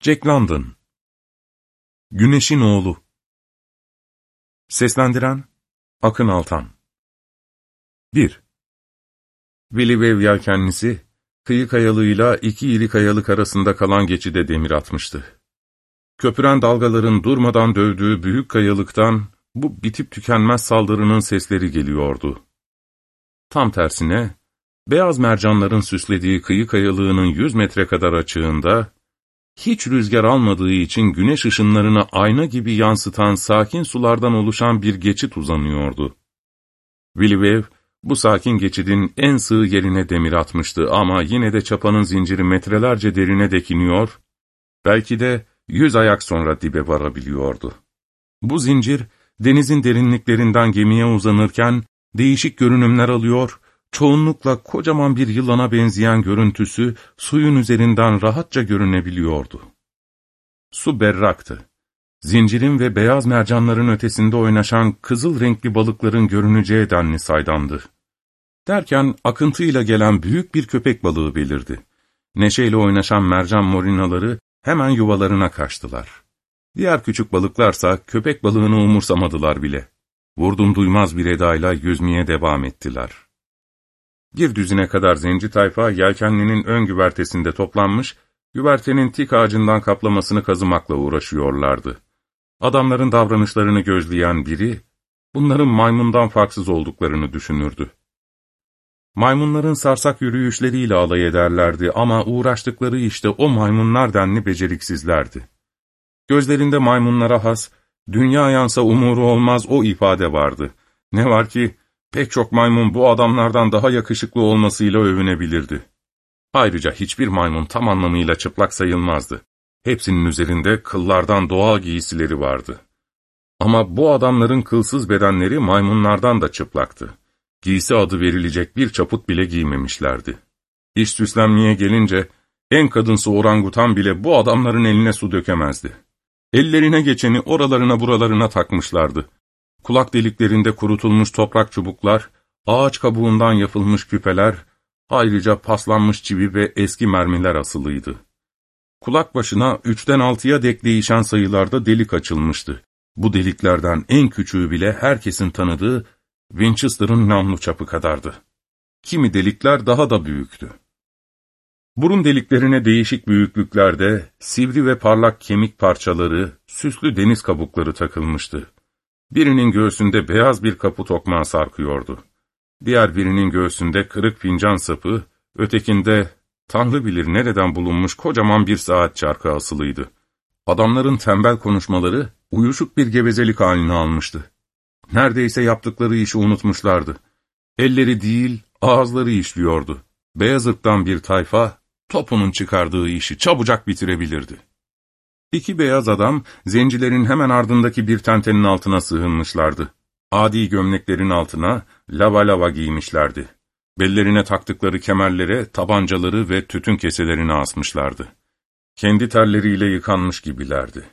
Jack London Güneşin Oğlu Seslendiren Akın Altan 1. Willy Wave yelkenlisi, kıyı kayalığıyla iki iri kayalık arasında kalan geçide demir atmıştı. Köpüren dalgaların durmadan dövdüğü büyük kayalıktan bu bitip tükenmez saldırının sesleri geliyordu. Tam tersine, beyaz mercanların süslediği kıyı kayalığının yüz metre kadar açığında, hiç rüzgar almadığı için güneş ışınlarını ayna gibi yansıtan sakin sulardan oluşan bir geçit uzanıyordu. Willy bu sakin geçidin en sığ yerine demir atmıştı ama yine de çapanın zinciri metrelerce derine dekiniyor, belki de yüz ayak sonra dibe varabiliyordu. Bu zincir, denizin derinliklerinden gemiye uzanırken değişik görünümler alıyor çoğunlukla kocaman bir yılana benzeyen görüntüsü suyun üzerinden rahatça görünebiliyordu. Su berraktı. Zincirin ve beyaz mercanların ötesinde oynaşan kızıl renkli balıkların görüneceği denli saydandı. Derken akıntıyla gelen büyük bir köpek balığı belirdi. Neşeyle oynaşan mercan morinaları hemen yuvalarına kaçtılar. Diğer küçük balıklarsa köpek balığını umursamadılar bile. Vurdum duymaz bir edayla yüzmeye devam ettiler. Bir düzine kadar zenci tayfa yelkenlinin ön güvertesinde toplanmış, güvertenin tik ağacından kaplamasını kazımakla uğraşıyorlardı. Adamların davranışlarını gözleyen biri, bunların maymundan farksız olduklarını düşünürdü. Maymunların sarsak yürüyüşleriyle alay ederlerdi ama uğraştıkları işte o maymunlar denli beceriksizlerdi. Gözlerinde maymunlara has, dünya yansa umuru olmaz o ifade vardı. Ne var ki, Pek çok maymun bu adamlardan daha yakışıklı olmasıyla övünebilirdi. Ayrıca hiçbir maymun tam anlamıyla çıplak sayılmazdı. Hepsinin üzerinde kıllardan doğal giysileri vardı. Ama bu adamların kılsız bedenleri maymunlardan da çıplaktı. Giysi adı verilecek bir çaput bile giymemişlerdi. İş süslenmeye gelince en kadınsı orangutan bile bu adamların eline su dökemezdi. Ellerine geçeni oralarına buralarına takmışlardı. Kulak deliklerinde kurutulmuş toprak çubuklar, ağaç kabuğundan yapılmış küpeler, ayrıca paslanmış çivi ve eski mermiler asılıydı. Kulak başına üçten altıya dek değişen sayılarda delik açılmıştı. Bu deliklerden en küçüğü bile herkesin tanıdığı Winchester'ın namlu çapı kadardı. Kimi delikler daha da büyüktü. Burun deliklerine değişik büyüklüklerde sivri ve parlak kemik parçaları, süslü deniz kabukları takılmıştı. Birinin göğsünde beyaz bir kapı tokmağı sarkıyordu. Diğer birinin göğsünde kırık fincan sapı, ötekinde Tanrı bilir nereden bulunmuş kocaman bir saat çarkı asılıydı. Adamların tembel konuşmaları uyuşuk bir gevezelik halini almıştı. Neredeyse yaptıkları işi unutmuşlardı. Elleri değil, ağızları işliyordu. Beyaz ırktan bir tayfa, topunun çıkardığı işi çabucak bitirebilirdi. İki beyaz adam, zencilerin hemen ardındaki bir tentenin altına sığınmışlardı. Adi gömleklerin altına lava lava giymişlerdi. Bellerine taktıkları kemerlere tabancaları ve tütün keselerini asmışlardı. Kendi terleriyle yıkanmış gibilerdi.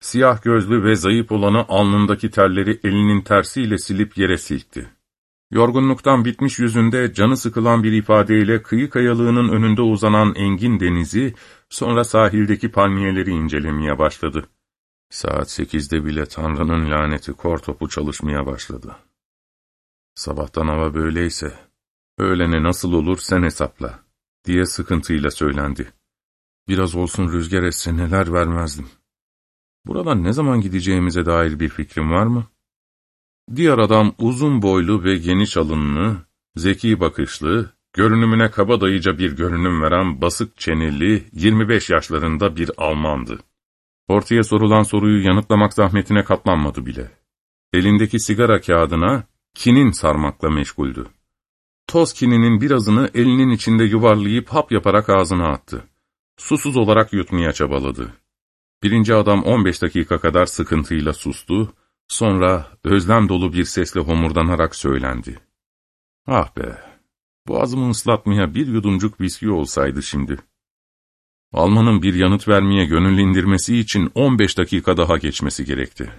Siyah gözlü ve zayıf olanı alnındaki terleri elinin tersiyle silip yere silkti. Yorgunluktan bitmiş yüzünde canı sıkılan bir ifadeyle kıyı kayalığının önünde uzanan engin denizi, sonra sahildeki palmiyeleri incelemeye başladı. Saat sekizde bile Tanrı'nın laneti kor topu çalışmaya başladı. Sabahtan hava böyleyse, öğlene nasıl olur sen hesapla, diye sıkıntıyla söylendi. Biraz olsun rüzgar etse neler vermezdim. Buradan ne zaman gideceğimize dair bir fikrim var mı?'' Diğer adam uzun boylu ve geniş alınlı, zeki bakışlı, görünümüne kabadayıca bir görünüm veren basık çeneli, 25 yaşlarında bir Almandı. Ortaya sorulan soruyu yanıtlamak zahmetine katlanmadı bile. Elindeki sigara kağıdına kinin sarmakla meşguldü. Toz kininin birazını elinin içinde yuvarlayıp hap yaparak ağzına attı. Susuz olarak yutmaya çabaladı. Birinci adam 15 dakika kadar sıkıntıyla sustu, Sonra özlem dolu bir sesle homurdanarak söylendi. Ah be, boğazımı ıslatmaya bir yudumcuk viski olsaydı şimdi. Almanın bir yanıt vermeye gönül indirmesi için 15 dakika daha geçmesi gerekti.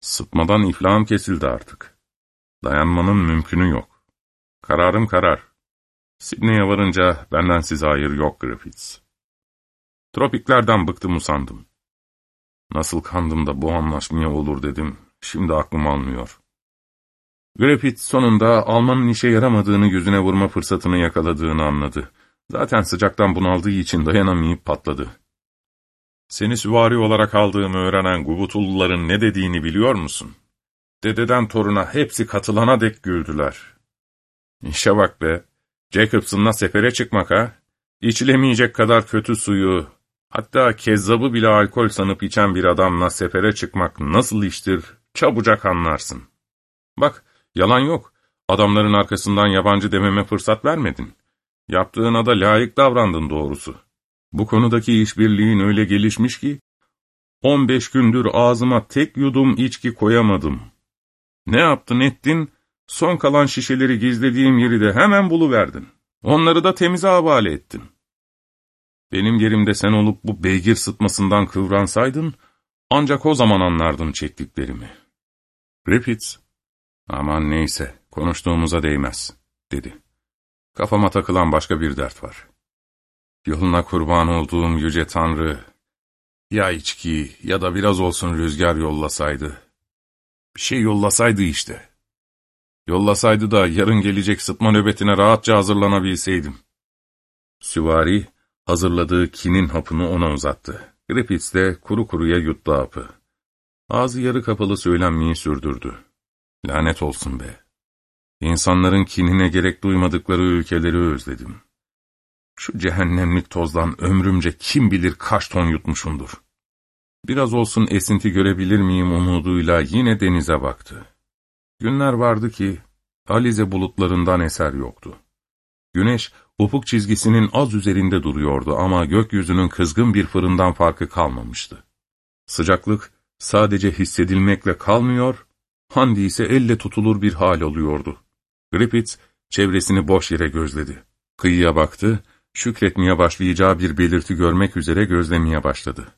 Sıtmadan iflahım kesildi artık. Dayanmanın mümkünü yok. Kararım karar. Sidney'e varınca benden size hayır yok Griffiths. Tropiklerden bıktım usandım. Nasıl kandım da bu anlaşmaya olur dedim, şimdi aklım almıyor. Griffith sonunda Alman'ın işe yaramadığını yüzüne vurma fırsatını yakaladığını anladı. Zaten sıcaktan bunaldığı için dayanamayıp patladı. Seni süvari olarak aldığımı öğrenen Gubutulluların ne dediğini biliyor musun? Dededen toruna hepsi katılana dek güldüler. İşe bak be, Jacobson'la sefere çıkmak ha? İçilemeyecek kadar kötü suyu, hatta kezzabı bile alkol sanıp içen bir adamla sefere çıkmak nasıl iştir, çabucak anlarsın. Bak, yalan yok, adamların arkasından yabancı dememe fırsat vermedin. Yaptığına da layık davrandın doğrusu. Bu konudaki işbirliğin öyle gelişmiş ki, 15 gündür ağzıma tek yudum içki koyamadım. Ne yaptın ettin, son kalan şişeleri gizlediğim yeri de hemen buluverdin. Onları da temize havale ettin. Benim yerimde sen olup bu beygir sıtmasından kıvransaydın, ancak o zaman anlardın çektiklerimi. Griffiths, aman neyse, konuştuğumuza değmez, dedi. Kafama takılan başka bir dert var. Yoluna kurban olduğum yüce Tanrı, ya içki ya da biraz olsun rüzgar yollasaydı. Bir şey yollasaydı işte. Yollasaydı da yarın gelecek sıtma nöbetine rahatça hazırlanabilseydim. Süvari, hazırladığı kinin hapını ona uzattı. Griffiths de kuru kuruya yuttu hapı. Ağzı yarı kapalı söylenmeyi sürdürdü. Lanet olsun be. İnsanların kinine gerek duymadıkları ülkeleri özledim. Şu cehennemlik tozdan ömrümce kim bilir kaç ton yutmuşumdur. Biraz olsun esinti görebilir miyim umuduyla yine denize baktı. Günler vardı ki Alize bulutlarından eser yoktu. Güneş ufuk çizgisinin az üzerinde duruyordu ama gökyüzünün kızgın bir fırından farkı kalmamıştı. Sıcaklık sadece hissedilmekle kalmıyor, Handi ise elle tutulur bir hal oluyordu. Griffith çevresini boş yere gözledi. Kıyıya baktı, şükretmeye başlayacağı bir belirti görmek üzere gözlemeye başladı.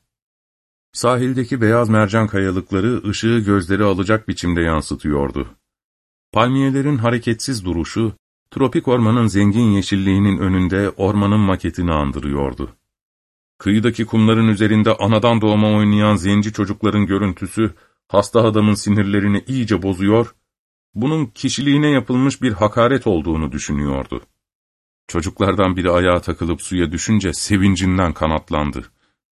Sahildeki beyaz mercan kayalıkları ışığı gözleri alacak biçimde yansıtıyordu. Palmiyelerin hareketsiz duruşu, tropik ormanın zengin yeşilliğinin önünde ormanın maketini andırıyordu. Kıyıdaki kumların üzerinde anadan doğma oynayan zenci çocukların görüntüsü, hasta adamın sinirlerini iyice bozuyor, bunun kişiliğine yapılmış bir hakaret olduğunu düşünüyordu. Çocuklardan biri ayağa takılıp suya düşünce sevincinden kanatlandı.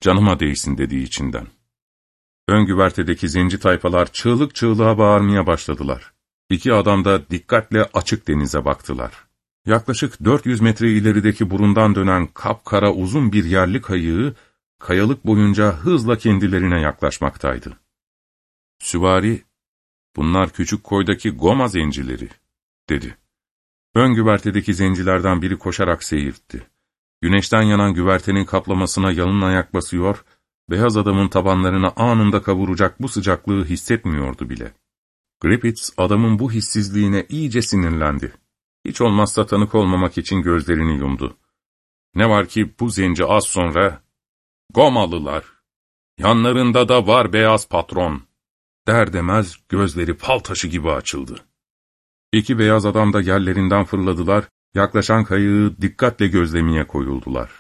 Canıma değsin dediği içinden. Ön güvertedeki zenci tayfalar çığlık çığlığa bağırmaya başladılar. İki adam da dikkatle açık denize baktılar. Yaklaşık 400 metre ilerideki burundan dönen kapkara uzun bir yerli kayığı, kayalık boyunca hızla kendilerine yaklaşmaktaydı. Süvari, bunlar küçük koydaki Goma zencileri, dedi. Ön güvertedeki zencilerden biri koşarak seyirtti. Güneşten yanan güvertenin kaplamasına yalın ayak basıyor, beyaz adamın tabanlarına anında kavuracak bu sıcaklığı hissetmiyordu bile. Griffiths adamın bu hissizliğine iyice sinirlendi. Hiç olmazsa tanık olmamak için gözlerini yumdu. Ne var ki bu zenci az sonra, ''Gomalılar, yanlarında da var beyaz patron.'' der demez gözleri fal taşı gibi açıldı. İki beyaz adam da yerlerinden fırladılar, yaklaşan kayığı dikkatle gözlemeye koyuldular.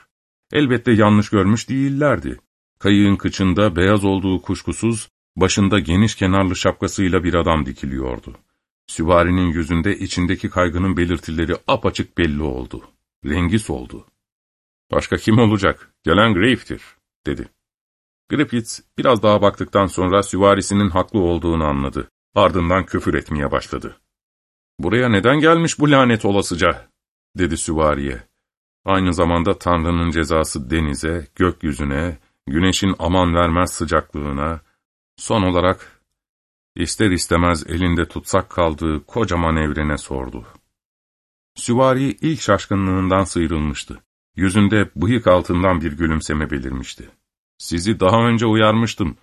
Elbette yanlış görmüş değillerdi. Kayığın kıçında beyaz olduğu kuşkusuz, başında geniş kenarlı şapkasıyla bir adam dikiliyordu. Süvarinin yüzünde içindeki kaygının belirtileri apaçık belli oldu. Rengi soldu. ''Başka kim olacak? Gelen Grave'tir.'' dedi. Griffiths biraz daha baktıktan sonra süvarisinin haklı olduğunu anladı. Ardından küfür etmeye başladı. ''Buraya neden gelmiş bu lanet olasıca?'' dedi süvariye. Aynı zamanda Tanrı'nın cezası denize, gökyüzüne, güneşin aman vermez sıcaklığına, son olarak ister istemez elinde tutsak kaldığı kocaman evrene sordu. Süvari ilk şaşkınlığından sıyrılmıştı. Yüzünde bıyık altından bir gülümseme belirmişti. Sizi daha önce uyarmıştım.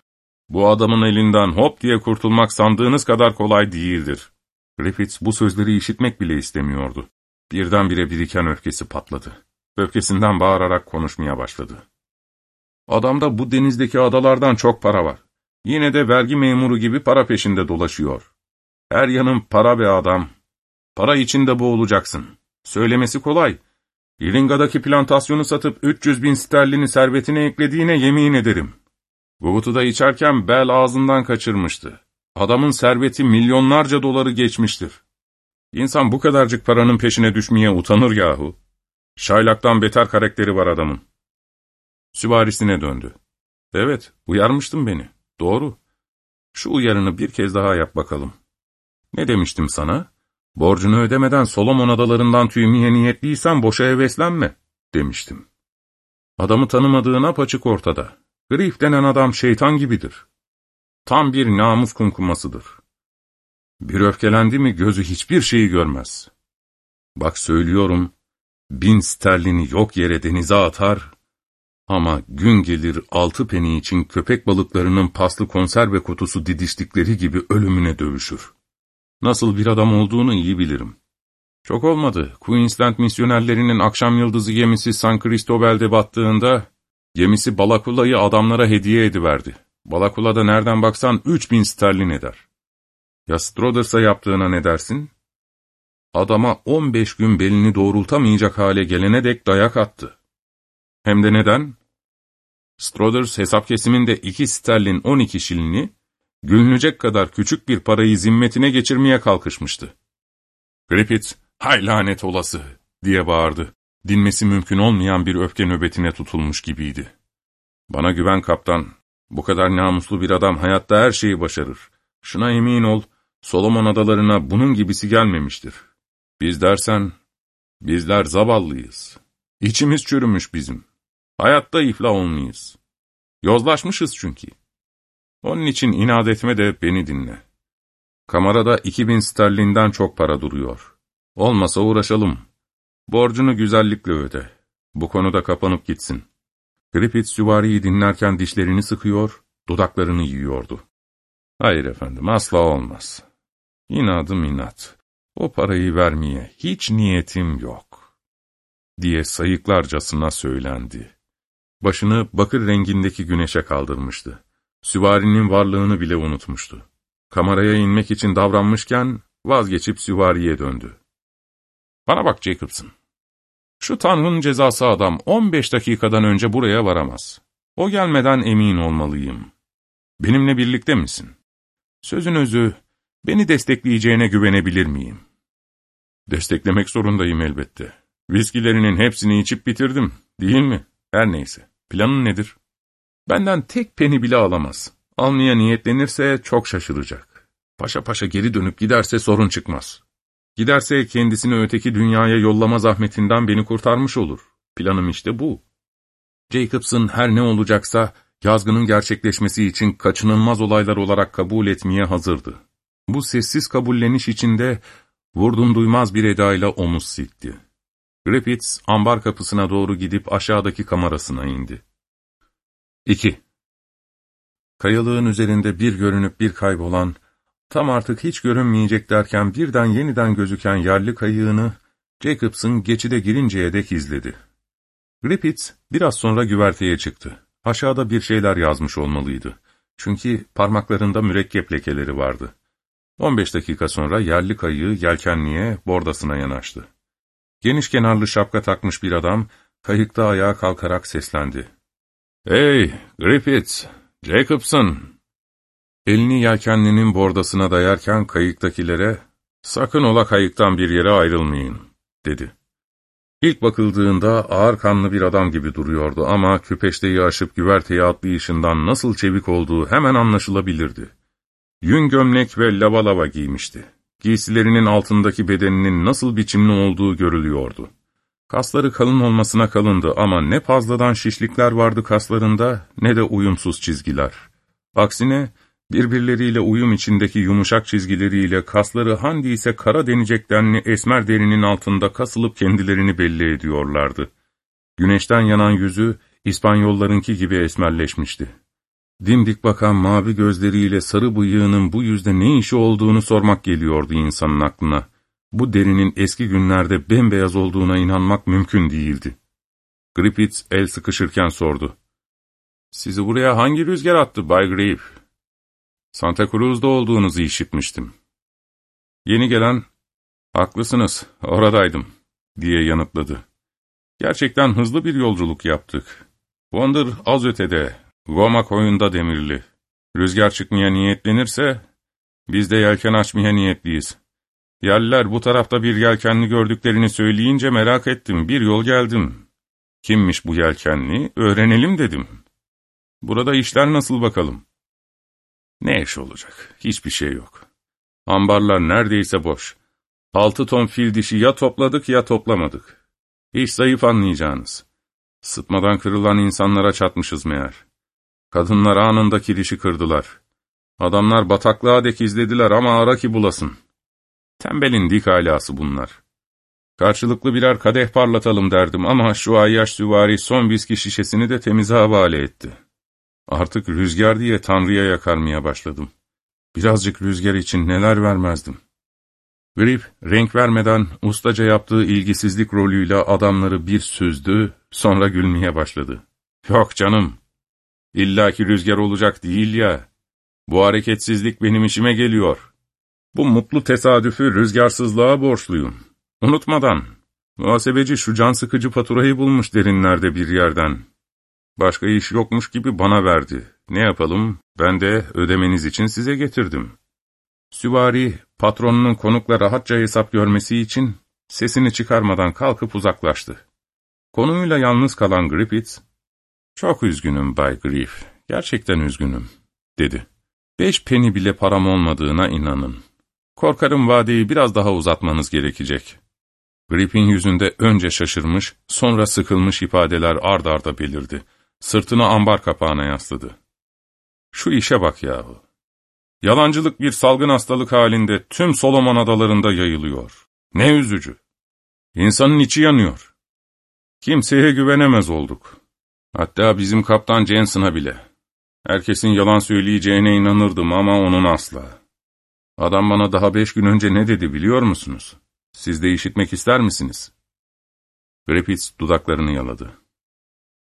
Bu adamın elinden hop diye kurtulmak sandığınız kadar kolay değildir. Griffiths bu sözleri işitmek bile istemiyordu. Birdenbire biriken öfkesi patladı. Öfkesinden bağırarak konuşmaya başladı. Adamda bu denizdeki adalardan çok para var. Yine de vergi memuru gibi para peşinde dolaşıyor. Her yanın para be adam. Para içinde boğulacaksın. Söylemesi kolay. İlinga'daki plantasyonu satıp 300 bin sterlini servetine eklediğine yemin ederim. Guvut'u da içerken bel ağzından kaçırmıştı. Adamın serveti milyonlarca doları geçmiştir. İnsan bu kadarcık paranın peşine düşmeye utanır yahu. Şaylaktan beter karakteri var adamın. Süvarisine döndü. Evet, uyarmıştın beni. Doğru. Şu uyarını bir kez daha yap bakalım. Ne demiştim sana? Borcunu ödemeden Solomon adalarından tüymeye niyetliysen boşa heveslenme, demiştim. Adamı tanımadığın apaçık ortada. Grif denen adam şeytan gibidir. Tam bir namus kumkumasıdır. Bir öfkelendi mi gözü hiçbir şeyi görmez. Bak söylüyorum, bin sterlini yok yere denize atar, ama gün gelir altı peni için köpek balıklarının paslı konserve kutusu didiştikleri gibi ölümüne dövüşür. Nasıl bir adam olduğunu iyi bilirim. Çok olmadı. Queensland misyonerlerinin akşam yıldızı gemisi San Cristobal'de battığında, gemisi Balakula'yı adamlara hediye ediverdi. Balakula da nereden baksan üç bin sterlin eder. Ya Stroders'a yaptığına ne dersin? Adama on beş gün belini doğrultamayacak hale gelene dek dayak attı. Hem de neden? Strothers hesap kesiminde iki sterlin on iki şilini, gülünecek kadar küçük bir parayı zimmetine geçirmeye kalkışmıştı. Griffith, hay lanet olası, diye bağırdı. Dinmesi mümkün olmayan bir öfke nöbetine tutulmuş gibiydi. Bana güven kaptan, bu kadar namuslu bir adam hayatta her şeyi başarır. Şuna emin ol, Solomon adalarına bunun gibisi gelmemiştir. Biz dersen, bizler zavallıyız. İçimiz çürümüş bizim. Hayatta iflah olmayız. Yozlaşmışız çünkü. Onun için inat etme de beni dinle. Kamerada iki bin sterlinden çok para duruyor. Olmasa uğraşalım. Borcunu güzellikle öde. Bu konuda kapanıp gitsin. Griffith süvariyi dinlerken dişlerini sıkıyor, dudaklarını yiyordu. Hayır efendim, asla olmaz. İnadım inat. O parayı vermeye hiç niyetim yok. Diye sayıklarcasına söylendi. Başını bakır rengindeki güneşe kaldırmıştı. Süvarinin varlığını bile unutmuştu. Kameraya inmek için davranmışken vazgeçip süvariye döndü. Bana bak Jacobson. Şu Tanrı'nın cezası adam 15 dakikadan önce buraya varamaz. O gelmeden emin olmalıyım. Benimle birlikte misin? Sözün özü, beni destekleyeceğine güvenebilir miyim? Desteklemek zorundayım elbette. Viskilerinin hepsini içip bitirdim, değil mi? Her neyse. Planın nedir? Benden tek peni bile alamaz. Almaya niyetlenirse çok şaşıracak. Paşa paşa geri dönüp giderse sorun çıkmaz. Giderse kendisini öteki dünyaya yollama zahmetinden beni kurtarmış olur. Planım işte bu. Jacobson her ne olacaksa yazgının gerçekleşmesi için kaçınılmaz olaylar olarak kabul etmeye hazırdı. Bu sessiz kabulleniş içinde vurdum duymaz bir edayla omuz silkti. Griffiths ambar kapısına doğru gidip aşağıdaki kamerasına indi. 2. Kayalığın üzerinde bir görünüp bir kaybolan, tam artık hiç görünmeyecek derken birden yeniden gözüken yerli kayığını Jacobs'ın geçide girinceye dek izledi. Griffiths biraz sonra güverteye çıktı. Aşağıda bir şeyler yazmış olmalıydı. Çünkü parmaklarında mürekkep lekeleri vardı. 15 dakika sonra yerli kayığı yelkenliğe, bordasına yanaştı. Geniş kenarlı şapka takmış bir adam, kayıkta ayağa kalkarak seslendi. ''Hey, Griffiths, Jacobson!'' Elini yelkenlinin bordasına dayarken kayıktakilere, ''Sakın ola kayıktan bir yere ayrılmayın.'' dedi. İlk bakıldığında ağır kanlı bir adam gibi duruyordu ama küpeşteyi aşıp güverteye atlayışından nasıl çevik olduğu hemen anlaşılabilirdi. Yün gömlek ve lava lava giymişti. Giysilerinin altındaki bedeninin nasıl biçimli olduğu görülüyordu. Kasları kalın olmasına kalındı ama ne fazladan şişlikler vardı kaslarında ne de uyumsuz çizgiler. Aksine birbirleriyle uyum içindeki yumuşak çizgileriyle kasları handi ise kara denecek denli esmer derinin altında kasılıp kendilerini belli ediyorlardı. Güneşten yanan yüzü İspanyollarınki gibi esmerleşmişti. Dimdik bakan mavi gözleriyle sarı bıyığının bu yüzde ne işi olduğunu sormak geliyordu insanın aklına. Bu derinin eski günlerde bembeyaz olduğuna inanmak mümkün değildi. Griffiths el sıkışırken sordu. ''Sizi buraya hangi rüzgar attı Bay Grave?'' ''Santa Cruz'da olduğunuzu işitmiştim.'' Yeni gelen, ''Haklısınız, oradaydım.'' diye yanıtladı. Gerçekten hızlı bir yolculuk yaptık. Wonder az ötede, Goma koyunda demirli. Rüzgar çıkmaya niyetlenirse, biz de yelken açmaya niyetliyiz. Yerliler bu tarafta bir yelkenli gördüklerini söyleyince merak ettim, bir yol geldim. Kimmiş bu yelkenli, öğrenelim dedim. Burada işler nasıl bakalım? Ne iş olacak, hiçbir şey yok. Ambarlar neredeyse boş. Altı ton fil dişi ya topladık ya toplamadık. İş zayıf anlayacağınız. Sıtmadan kırılan insanlara çatmışız meğer. Kadınlar anında kirişi kırdılar. Adamlar bataklığa dek izlediler ama ara ki bulasın. Tembelin dik alası bunlar. Karşılıklı birer kadeh parlatalım derdim ama şu ayyaş süvari son viski şişesini de temize havale etti. Artık rüzgar diye Tanrı'ya yakarmaya başladım. Birazcık rüzgar için neler vermezdim. Grip, renk vermeden ustaca yaptığı ilgisizlik rolüyle adamları bir süzdü, sonra gülmeye başladı. Yok canım, illaki rüzgar olacak değil ya. Bu hareketsizlik benim işime geliyor. Bu mutlu tesadüfü rüzgarsızlığa borçluyum. Unutmadan, muhasebeci şu can sıkıcı faturayı bulmuş derinlerde bir yerden. Başka iş yokmuş gibi bana verdi. Ne yapalım, ben de ödemeniz için size getirdim. Süvari, patronunun konukla rahatça hesap görmesi için sesini çıkarmadan kalkıp uzaklaştı. Konuyla yalnız kalan Griffiths, ''Çok üzgünüm Bay Griff, gerçekten üzgünüm.'' dedi. ''Beş peni bile param olmadığına inanın. Korkarım vadeyi biraz daha uzatmanız gerekecek.'' Griff'in yüzünde önce şaşırmış, sonra sıkılmış ifadeler ard arda belirdi. Sırtını ambar kapağına yasladı. ''Şu işe bak yahu. Yalancılık bir salgın hastalık halinde tüm Solomon adalarında yayılıyor. Ne üzücü. İnsanın içi yanıyor. Kimseye güvenemez olduk. Hatta bizim kaptan Jensen'a bile. Herkesin yalan söyleyeceğine inanırdım ama onun asla. Adam bana daha beş gün önce ne dedi biliyor musunuz? Siz de işitmek ister misiniz? Griffiths dudaklarını yaladı.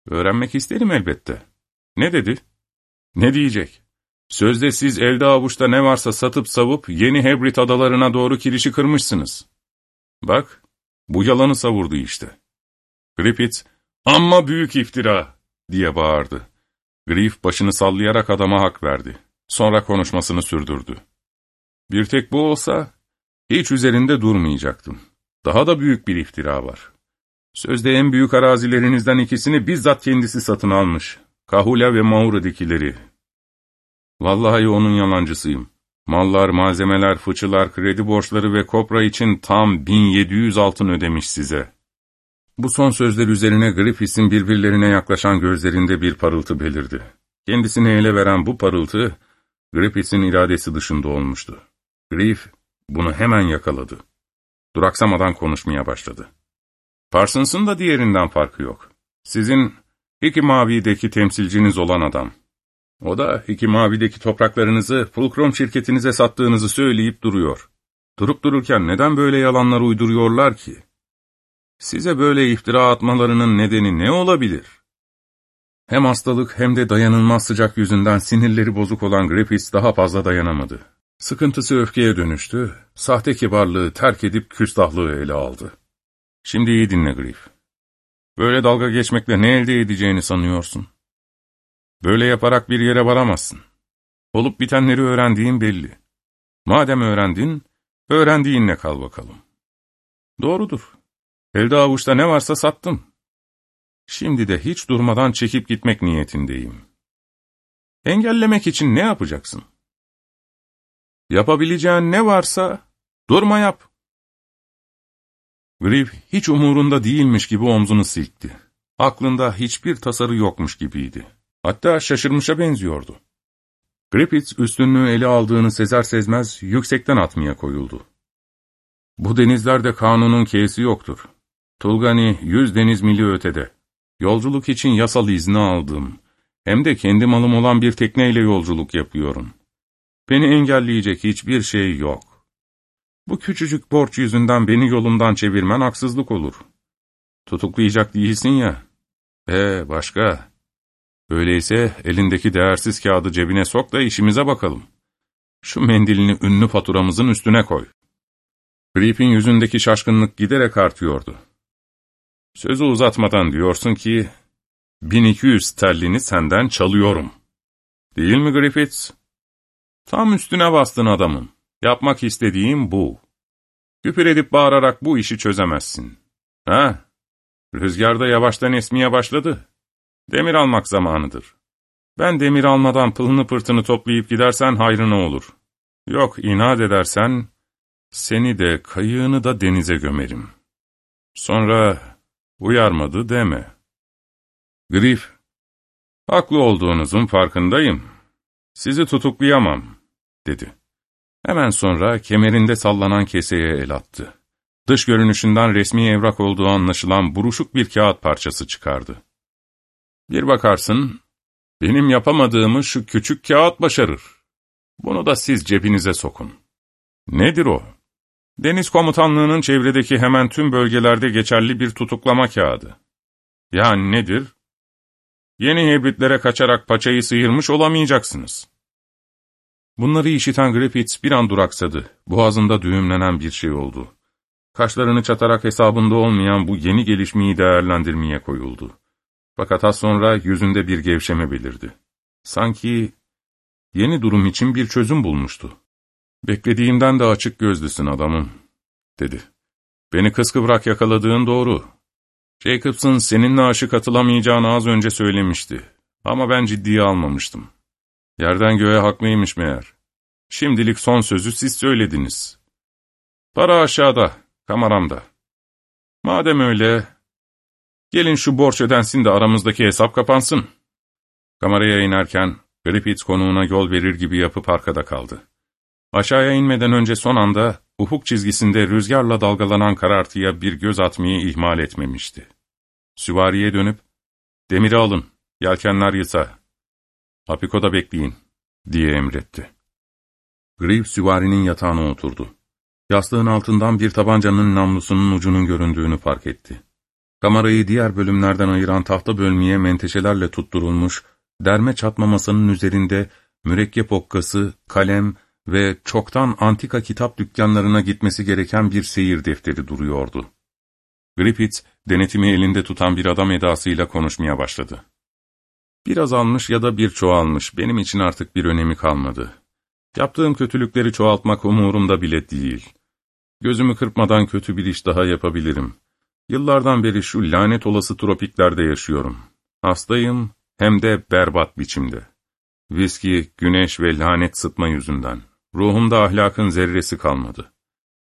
Öğrenmek isterim elbette. Ne dedi? Ne diyecek? Sözde siz elde avuçta ne varsa satıp savup yeni Hebrit adalarına doğru kirişi kırmışsınız. Bak, bu yalanı savurdu işte. Griffith, amma büyük iftira diye bağırdı. Griff başını sallayarak adama hak verdi. Sonra konuşmasını sürdürdü. Bir tek bu olsa, hiç üzerinde durmayacaktım. Daha da büyük bir iftira var. Sözde en büyük arazilerinizden ikisini bizzat kendisi satın almış. Kahula ve Maura'dakileri. Vallahi onun yalancısıyım. Mallar, malzemeler, fıçılar, kredi borçları ve kopra için tam 1700 altın ödemiş size. Bu son sözler üzerine Griffiths'in birbirlerine yaklaşan gözlerinde bir parıltı belirdi. Kendisini ele veren bu parıltı, Griffiths'in iradesi dışında olmuştu. Griff, bunu hemen yakaladı. Duraksamadan konuşmaya başladı. Parsons'ın da diğerinden farkı yok. Sizin iki mavideki temsilciniz olan adam. O da iki mavideki topraklarınızı Fulcrum şirketinize sattığınızı söyleyip duruyor. Durup dururken neden böyle yalanlar uyduruyorlar ki? Size böyle iftira atmalarının nedeni ne olabilir? Hem hastalık hem de dayanılmaz sıcak yüzünden sinirleri bozuk olan Griffiths daha fazla dayanamadı. Sıkıntısı öfkeye dönüştü, sahte kibarlığı terk edip küstahlığı ele aldı. Şimdi iyi dinle Griff. Böyle dalga geçmekle ne elde edeceğini sanıyorsun? Böyle yaparak bir yere varamazsın. Olup bitenleri öğrendiğin belli. Madem öğrendin, öğrendiğinle kal bakalım. Doğrudur. Elde avuçta ne varsa sattım. Şimdi de hiç durmadan çekip gitmek niyetindeyim. Engellemek için ne yapacaksın? Yapabileceğin ne varsa durma yap. Griff hiç umurunda değilmiş gibi omzunu silkti. Aklında hiçbir tasarı yokmuş gibiydi. Hatta şaşırmışa benziyordu. Griffiths üstünlüğü ele aldığını sezer sezmez yüksekten atmaya koyuldu. Bu denizlerde kanunun keysi yoktur. Tulgani yüz deniz mili ötede. Yolculuk için yasal izni aldım. Hem de kendi malım olan bir tekneyle yolculuk yapıyorum. Beni engelleyecek hiçbir şey yok. Bu küçücük borç yüzünden beni yolumdan çevirmen haksızlık olur. Tutuklayacak değilsin ya. Ee başka? Öyleyse elindeki değersiz kağıdı cebine sok da işimize bakalım. Şu mendilini ünlü faturamızın üstüne koy. Grip'in yüzündeki şaşkınlık giderek artıyordu. Sözü uzatmadan diyorsun ki, 1200 sterlini senden çalıyorum. Değil mi Griffiths? Tam üstüne bastın adamın. Yapmak istediğim bu. Küpür edip bağırarak bu işi çözemezsin. Ha? Rüzgarda yavaştan esmeye başladı. Demir almak zamanıdır. Ben demir almadan pılını pırtını toplayıp gidersen hayrına olur. Yok inat edersen, seni de kayığını da denize gömerim. Sonra uyarmadı deme. Grif, haklı olduğunuzun farkındayım. Sizi tutuklayamam, dedi. Hemen sonra kemerinde sallanan keseye el attı. Dış görünüşünden resmi evrak olduğu anlaşılan buruşuk bir kağıt parçası çıkardı. Bir bakarsın, benim yapamadığımı şu küçük kağıt başarır. Bunu da siz cebinize sokun. Nedir o? Deniz komutanlığının çevredeki hemen tüm bölgelerde geçerli bir tutuklama kağıdı. Yani nedir? Yeni hebritlere kaçarak paçayı sıyırmış olamayacaksınız. Bunları işiten Griffiths bir an duraksadı. Boğazında düğümlenen bir şey oldu. Kaşlarını çatarak hesabında olmayan bu yeni gelişmeyi değerlendirmeye koyuldu. Fakat az sonra yüzünde bir gevşeme belirdi. Sanki yeni durum için bir çözüm bulmuştu. ''Beklediğimden de açık gözlüsün adamım.'' dedi. ''Beni kıskıvrak yakaladığın doğru. Jacobson seninle aşık atılamayacağını az önce söylemişti. Ama ben ciddiye almamıştım. Yerden göğe haklıymış meğer. Şimdilik son sözü siz söylediniz. Para aşağıda, kameramda. Madem öyle, gelin şu borç ödensin de aramızdaki hesap kapansın. Kameraya inerken Griffith konuğuna yol verir gibi yapıp arkada kaldı. Aşağıya inmeden önce son anda ufuk çizgisinde rüzgarla dalgalanan karartıya bir göz atmayı ihmal etmemişti. Süvariye dönüp, ''Demiri alın, yelkenler yısa, Apiko'da bekleyin, diye emretti. Grieve süvarinin yatağına oturdu. Yastığın altından bir tabancanın namlusunun ucunun göründüğünü fark etti. Kamerayı diğer bölümlerden ayıran tahta bölmeye menteşelerle tutturulmuş, derme çatma masanın üzerinde mürekkep okkası, kalem ve çoktan antika kitap dükkanlarına gitmesi gereken bir seyir defteri duruyordu. Griffith, denetimi elinde tutan bir adam edasıyla konuşmaya başladı. Bir azalmış ya da bir çoğalmış, benim için artık bir önemi kalmadı. Yaptığım kötülükleri çoğaltmak umurumda bile değil. Gözümü kırpmadan kötü bir iş daha yapabilirim. Yıllardan beri şu lanet olası tropiklerde yaşıyorum. Hastayım, hem de berbat biçimde. Viski, güneş ve lanet sıtma yüzünden. Ruhumda ahlakın zerresi kalmadı.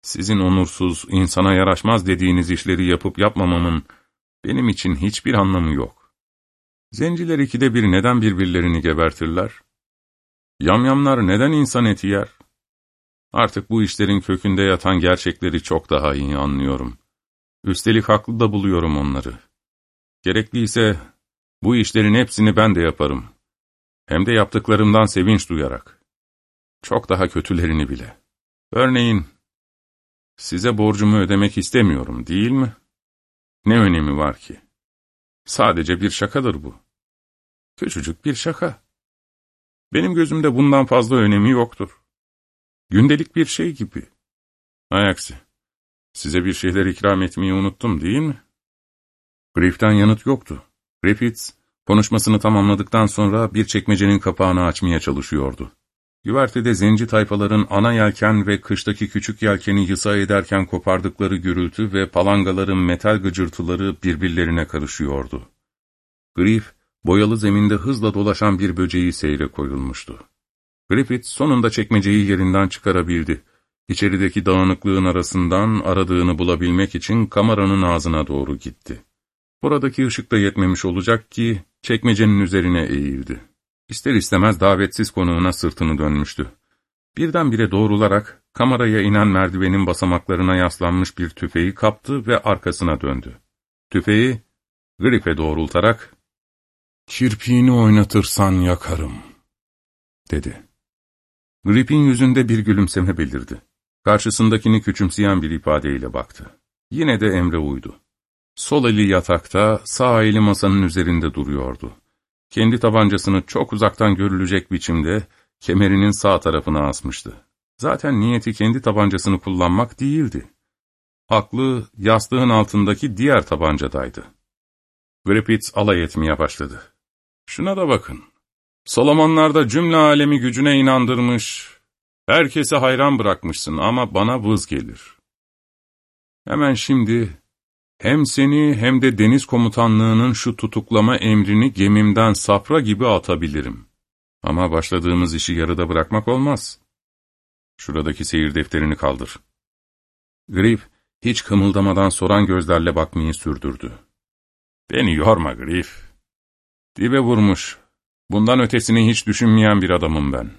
Sizin onursuz, insana yaraşmaz dediğiniz işleri yapıp yapmamamın benim için hiçbir anlamı yok. Zenciler ikide bir neden birbirlerini gebertirler? Yamyamlar neden insan eti yer? Artık bu işlerin kökünde yatan gerçekleri çok daha iyi anlıyorum. Üstelik haklı da buluyorum onları. Gerekliyse bu işlerin hepsini ben de yaparım. Hem de yaptıklarımdan sevinç duyarak. Çok daha kötülerini bile. Örneğin, size borcumu ödemek istemiyorum değil mi? Ne önemi var ki? Sadece bir şakadır bu. Küçücük bir şaka. Benim gözümde bundan fazla önemi yoktur. Gündelik bir şey gibi. Ayaksi, size bir şeyler ikram etmeyi unuttum değil mi? Griff'ten yanıt yoktu. Griffiths, konuşmasını tamamladıktan sonra bir çekmecenin kapağını açmaya çalışıyordu. Güvertede zenci tayfaların ana yelken ve kıştaki küçük yelkeni yısa ederken kopardıkları gürültü ve palangaların metal gıcırtıları birbirlerine karışıyordu. Griff, boyalı zeminde hızla dolaşan bir böceği seyre koyulmuştu. Griffith sonunda çekmeceyi yerinden çıkarabildi. İçerideki dağınıklığın arasından aradığını bulabilmek için kameranın ağzına doğru gitti. Buradaki ışık da yetmemiş olacak ki çekmecenin üzerine eğildi. İster istemez davetsiz konuğuna sırtını dönmüştü. Birdenbire doğrularak kameraya inen merdivenin basamaklarına yaslanmış bir tüfeği kaptı ve arkasına döndü. Tüfeği Griff'e doğrultarak ''Kirpiğini oynatırsan yakarım.'' dedi. Grip'in yüzünde bir gülümseme belirdi. Karşısındakini küçümseyen bir ifadeyle baktı. Yine de emre uydu. Sol eli yatakta, sağ eli masanın üzerinde duruyordu. Kendi tabancasını çok uzaktan görülecek biçimde kemerinin sağ tarafına asmıştı. Zaten niyeti kendi tabancasını kullanmak değildi. aklı yastığın altındaki diğer tabancadaydı. Griffiths alay etmeye başladı. Şuna da bakın. Solomonlar da cümle alemi gücüne inandırmış, herkese hayran bırakmışsın ama bana vız gelir. Hemen şimdi hem seni hem de deniz komutanlığının şu tutuklama emrini gemimden safra gibi atabilirim. Ama başladığımız işi yarıda bırakmak olmaz. Şuradaki seyir defterini kaldır. Griff, hiç kımıldamadan soran gözlerle bakmayı sürdürdü. Beni yorma Griff. Dibe vurmuş. Bundan ötesini hiç düşünmeyen bir adamım ben.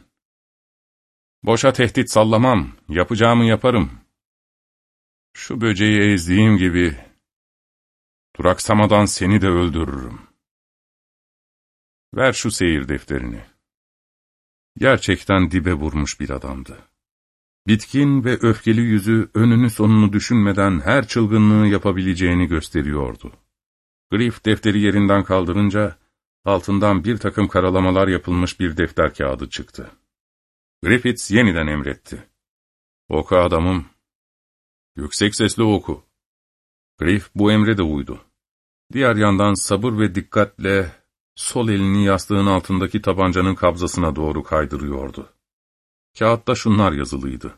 Boşa tehdit sallamam, yapacağımı yaparım. Şu böceği ezdiğim gibi, duraksamadan seni de öldürürüm. Ver şu seyir defterini. Gerçekten dibe vurmuş bir adamdı. Bitkin ve öfkeli yüzü önünü sonunu düşünmeden her çılgınlığı yapabileceğini gösteriyordu. Griff defteri yerinden kaldırınca, altından bir takım karalamalar yapılmış bir defter kağıdı çıktı. Griffiths yeniden emretti. Oku adamım. Yüksek sesle oku. Griff bu emre de uydu. Diğer yandan sabır ve dikkatle sol elini yastığın altındaki tabancanın kabzasına doğru kaydırıyordu. Kağıtta şunlar yazılıydı.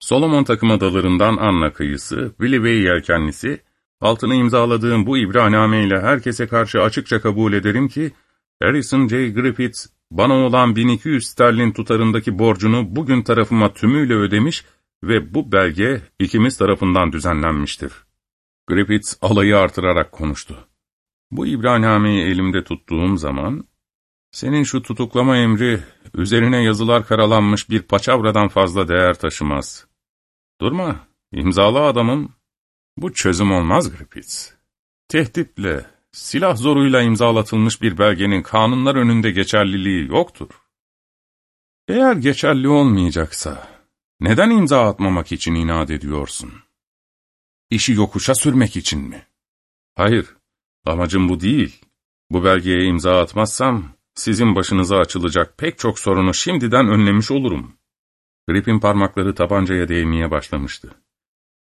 Solomon takım adalarından Anna kıyısı, Willyway yelkenlisi, altını imzaladığım bu ile herkese karşı açıkça kabul ederim ki, Harrison J. Griffiths, bana olan 1200 sterlin tutarındaki borcunu bugün tarafıma tümüyle ödemiş ve bu belge ikimiz tarafından düzenlenmiştir. Griffiths alayı artırarak konuştu. Bu ibranameyi elimde tuttuğum zaman, senin şu tutuklama emri üzerine yazılar karalanmış bir paçavradan fazla değer taşımaz. Durma, imzalı adamım. Bu çözüm olmaz Griffiths. Tehditle, silah zoruyla imzalatılmış bir belgenin kanunlar önünde geçerliliği yoktur. Eğer geçerli olmayacaksa, neden imza atmamak için inat ediyorsun? İşi yokuşa sürmek için mi? Hayır, amacım bu değil. Bu belgeye imza atmazsam, sizin başınıza açılacak pek çok sorunu şimdiden önlemiş olurum. Grip'in parmakları tabancaya değmeye başlamıştı.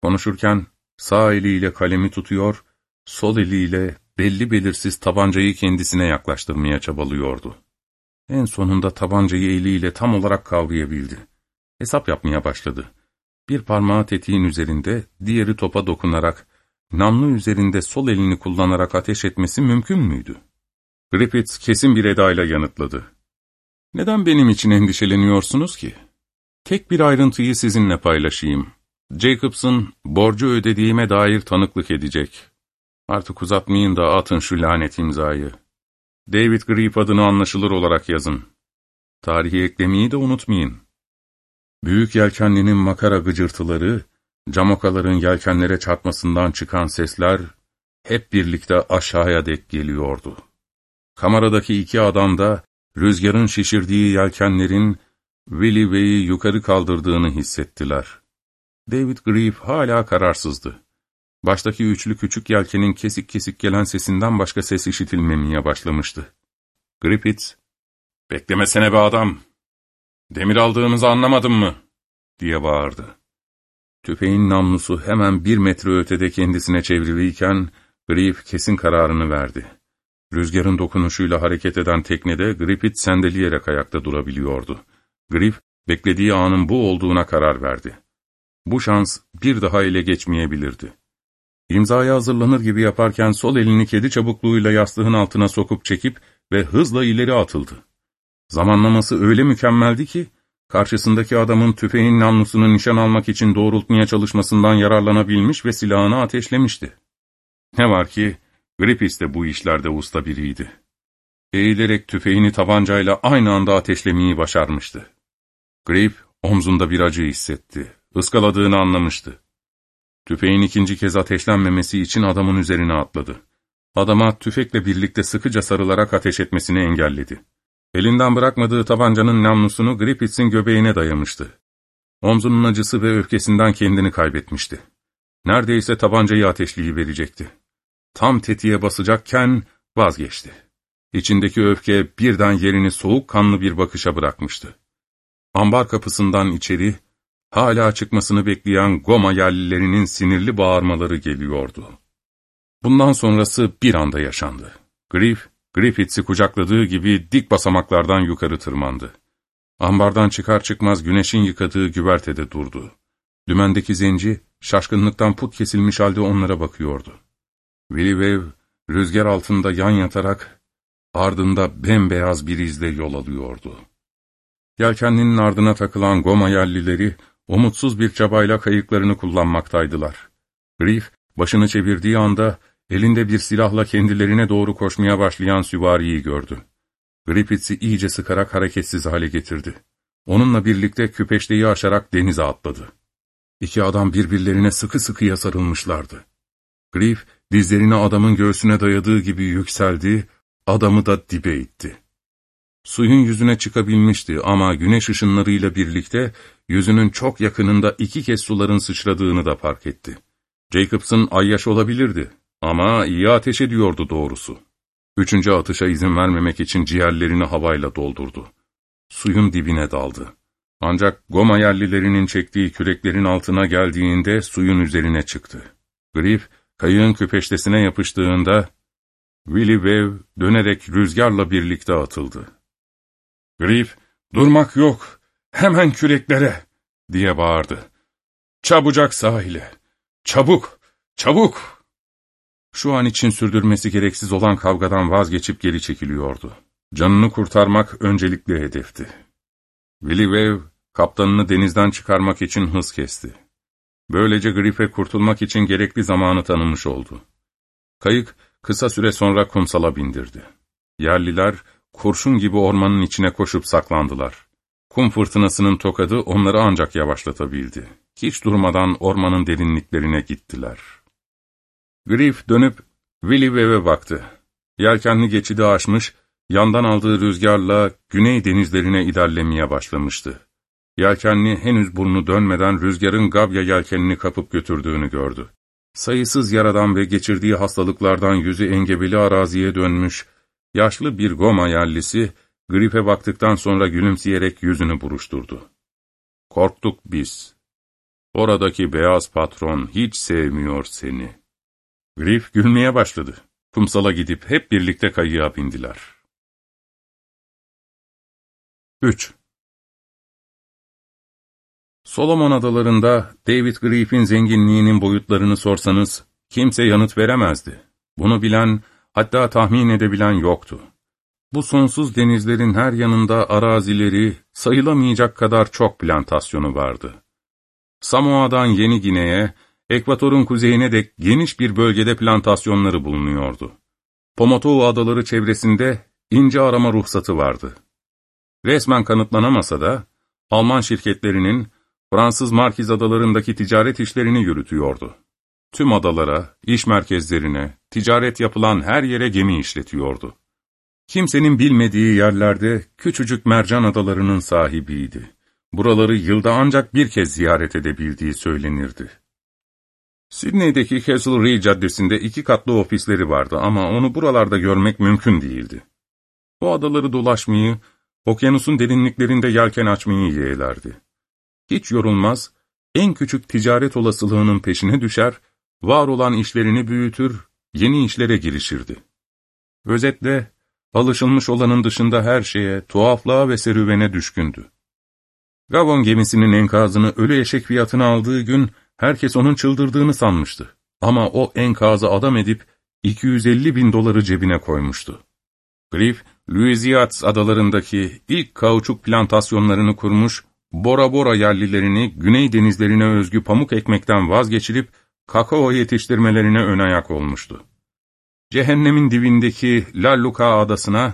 Konuşurken sağ eliyle kalemi tutuyor, sol eliyle belli belirsiz tabancayı kendisine yaklaştırmaya çabalıyordu. En sonunda tabancayı eliyle tam olarak kavrayabildi. Hesap yapmaya başladı. Bir parmağı tetiğin üzerinde, diğeri topa dokunarak, namlu üzerinde sol elini kullanarak ateş etmesi mümkün müydü? Griffiths kesin bir edayla yanıtladı. Neden benim için endişeleniyorsunuz ki? Tek bir ayrıntıyı sizinle paylaşayım. Jacobson, borcu ödediğime dair tanıklık edecek. Artık uzatmayın da atın şu lanet imzayı. David Grief adını anlaşılır olarak yazın. Tarihi eklemeyi de unutmayın. Büyük yelkenlinin makara gıcırtıları, camokaların yelkenlere çarpmasından çıkan sesler, hep birlikte aşağıya dek geliyordu. Kameradaki iki adam da, rüzgarın şişirdiği yelkenlerin, Willy Bey'i yukarı kaldırdığını hissettiler. David Grief hala kararsızdı. Baştaki üçlü küçük yelkenin kesik kesik gelen sesinden başka ses işitilmemeye başlamıştı. Griffiths, ''Beklemesene be adam! Demir aldığımızı anlamadın mı?'' diye bağırdı. Tüfeğin namlusu hemen bir metre ötede kendisine çevriliyken, Grief kesin kararını verdi. Rüzgarın dokunuşuyla hareket eden teknede Griffith sendeleyerek ayakta durabiliyordu. Griff, beklediği anın bu olduğuna karar verdi. Bu şans bir daha ele geçmeyebilirdi. İmzaya hazırlanır gibi yaparken sol elini kedi çabukluğuyla yastığın altına sokup çekip ve hızla ileri atıldı. Zamanlaması öyle mükemmeldi ki, karşısındaki adamın tüfeğin namlusunu nişan almak için doğrultmaya çalışmasından yararlanabilmiş ve silahını ateşlemişti. Ne var ki, Griffiths de bu işlerde usta biriydi. Eğilerek tüfeğini tabancayla aynı anda ateşlemeyi başarmıştı. Griff, omzunda bir acı hissetti. Iskaladığını anlamıştı. Tüfeğin ikinci kez ateşlenmemesi için adamın üzerine atladı. Adama tüfekle birlikte sıkıca sarılarak ateş etmesini engelledi. Elinden bırakmadığı tabancanın namlusunu Griffiths'in göbeğine dayamıştı. Omzunun acısı ve öfkesinden kendini kaybetmişti. Neredeyse tabancayı ateşliği verecekti. Tam tetiğe basacakken vazgeçti. İçindeki öfke birden yerini soğuk kanlı bir bakışa bırakmıştı. Ambar kapısından içeri, hala çıkmasını bekleyen Goma yerlilerinin sinirli bağırmaları geliyordu. Bundan sonrası bir anda yaşandı. Griff, Griffiths'i kucakladığı gibi dik basamaklardan yukarı tırmandı. Ambardan çıkar çıkmaz güneşin yıkadığı güvertede durdu. Dümendeki zenci, şaşkınlıktan put kesilmiş halde onlara bakıyordu. Willy rüzgar altında yan yatarak, ardında bembeyaz bir izle yol alıyordu. Yelkenlinin ardına takılan Goma yerlileri, umutsuz bir çabayla kayıklarını kullanmaktaydılar. Griff, başını çevirdiği anda, elinde bir silahla kendilerine doğru koşmaya başlayan süvariyi gördü. Griffiths'i iyice sıkarak hareketsiz hale getirdi. Onunla birlikte küpeşteyi aşarak denize atladı. İki adam birbirlerine sıkı sıkıya sarılmışlardı. Griff, dizlerini adamın göğsüne dayadığı gibi yükseldi, adamı da dibe itti. Suyun yüzüne çıkabilmişti ama güneş ışınlarıyla birlikte yüzünün çok yakınında iki kez suların sıçradığını da fark etti. Jacobson ayyaş olabilirdi ama iyi ateş ediyordu doğrusu. Üçüncü atışa izin vermemek için ciğerlerini havayla doldurdu. Suyun dibine daldı. Ancak Goma yerlilerinin çektiği küreklerin altına geldiğinde suyun üzerine çıktı. Griff, kayığın küpeştesine yapıştığında, Willy Wave dönerek rüzgarla birlikte atıldı. Griff, durmak yok, hemen küreklere, diye bağırdı. Çabucak sahile, çabuk, çabuk! Şu an için sürdürmesi gereksiz olan kavgadan vazgeçip geri çekiliyordu. Canını kurtarmak öncelikli hedefti. Willy Wave, kaptanını denizden çıkarmak için hız kesti. Böylece Griff'e kurtulmak için gerekli zamanı tanımış oldu. Kayık, kısa süre sonra kumsala bindirdi. Yerliler, kurşun gibi ormanın içine koşup saklandılar. Kum fırtınasının tokadı onları ancak yavaşlatabildi. Hiç durmadan ormanın derinliklerine gittiler. Griff dönüp Willy Wave'e baktı. Yelkenli geçidi aşmış, yandan aldığı rüzgarla güney denizlerine ilerlemeye başlamıştı. Yelkenli henüz burnu dönmeden rüzgarın Gabya yelkenini kapıp götürdüğünü gördü. Sayısız yaradan ve geçirdiği hastalıklardan yüzü engebeli araziye dönmüş, yaşlı bir Goma yerlisi, gripe baktıktan sonra gülümseyerek yüzünü buruşturdu. Korktuk biz. Oradaki beyaz patron hiç sevmiyor seni. Grif gülmeye başladı. Kumsala gidip hep birlikte kayığa bindiler. 3. Solomon Adalarında David Griff'in zenginliğinin boyutlarını sorsanız kimse yanıt veremezdi. Bunu bilen, hatta tahmin edebilen yoktu. Bu sonsuz denizlerin her yanında arazileri sayılamayacak kadar çok plantasyonu vardı. Samoa'dan Yeni Gine'ye, Ekvator'un kuzeyine dek geniş bir bölgede plantasyonları bulunuyordu. Pomotou adaları çevresinde ince arama ruhsatı vardı. Resmen kanıtlanamasa da, Alman şirketlerinin Fransız Markiz adalarındaki ticaret işlerini yürütüyordu. Tüm adalara, iş merkezlerine, ticaret yapılan her yere gemi işletiyordu. Kimsenin bilmediği yerlerde küçücük mercan adalarının sahibiydi. Buraları yılda ancak bir kez ziyaret edebildiği söylenirdi. Sydney'deki Castlereagh Caddesi'nde iki katlı ofisleri vardı ama onu buralarda görmek mümkün değildi. O adaları dolaşmayı, okyanusun derinliklerinde yelken açmayı yeğlerdi. Hiç yorulmaz, en küçük ticaret olasılığının peşine düşer, var olan işlerini büyütür, yeni işlere girişirdi. Özetle, alışılmış olanın dışında her şeye, tuhaflığa ve serüvene düşkündü. Gavon gemisinin enkazını ölü eşek fiyatına aldığı gün, herkes onun çıldırdığını sanmıştı. Ama o enkazı adam edip, 250 bin doları cebine koymuştu. Griff, Louisiana adalarındaki ilk kauçuk plantasyonlarını kurmuş, Bora Bora yerlilerini Güney denizlerine özgü pamuk ekmekten vazgeçirip kakao yetiştirmelerine ön ayak olmuştu. Cehennemin dibindeki La Luca adasına,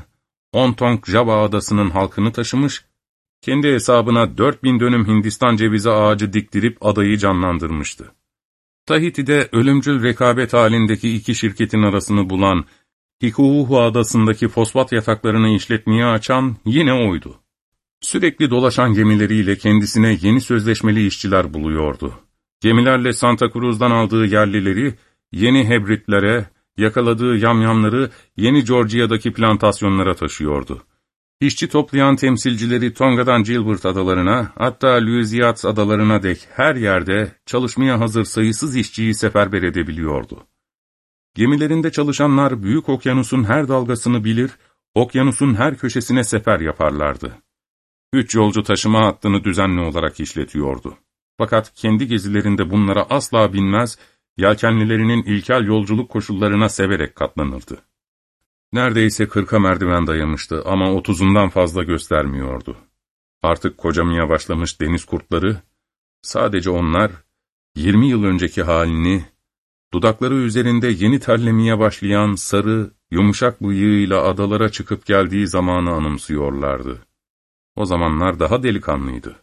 Ontong Java adasının halkını taşımış, kendi hesabına 4000 dönüm Hindistan cevizi ağacı diktirip adayı canlandırmıştı. Tahiti'de ölümcül rekabet halindeki iki şirketin arasını bulan Hikuhu adasındaki fosfat yataklarını işletmeye açan yine oydu. Sürekli dolaşan gemileriyle kendisine yeni sözleşmeli işçiler buluyordu. Gemilerle Santa Cruz'dan aldığı yerlileri yeni hebritlere, yakaladığı yamyamları yeni Georgia'daki plantasyonlara taşıyordu. İşçi toplayan temsilcileri Tonga'dan Gilbert adalarına, hatta Louisiat adalarına dek her yerde çalışmaya hazır sayısız işçiyi seferber edebiliyordu. Gemilerinde çalışanlar büyük okyanusun her dalgasını bilir, okyanusun her köşesine sefer yaparlardı. Üç yolcu taşıma hattını düzenli olarak işletiyordu. Fakat kendi gezilerinde bunlara asla binmez, yelkenlilerinin ilkel yolculuk koşullarına severek katlanırdı. Neredeyse kırka merdiven dayamıştı ama otuzundan fazla göstermiyordu. Artık kocamaya başlamış deniz kurtları, sadece onlar, yirmi yıl önceki halini, dudakları üzerinde yeni terlemeye başlayan sarı, yumuşak bıyığıyla adalara çıkıp geldiği zamanı anımsıyorlardı. O zamanlar daha delikanlıydı.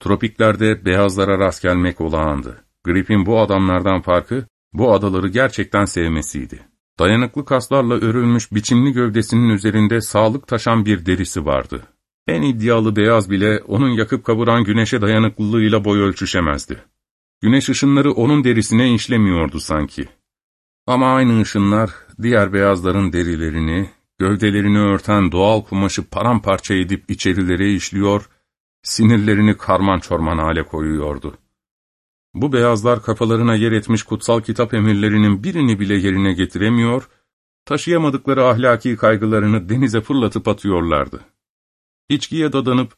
Tropiklerde beyazlara rast gelmek olağandı. Grip'in bu adamlardan farkı, bu adaları gerçekten sevmesiydi. Dayanıklı kaslarla örülmüş biçimli gövdesinin üzerinde sağlık taşan bir derisi vardı. En iddialı beyaz bile onun yakıp kavuran güneşe dayanıklılığıyla boy ölçüşemezdi. Güneş ışınları onun derisine işlemiyordu sanki. Ama aynı ışınlar diğer beyazların derilerini, gövdelerini örten doğal kumaşı paramparça edip içerilere işliyor, sinirlerini karman çorman hale koyuyordu. Bu beyazlar kafalarına yer etmiş kutsal kitap emirlerinin birini bile yerine getiremiyor, taşıyamadıkları ahlaki kaygılarını denize fırlatıp atıyorlardı. İçkiye dadanıp,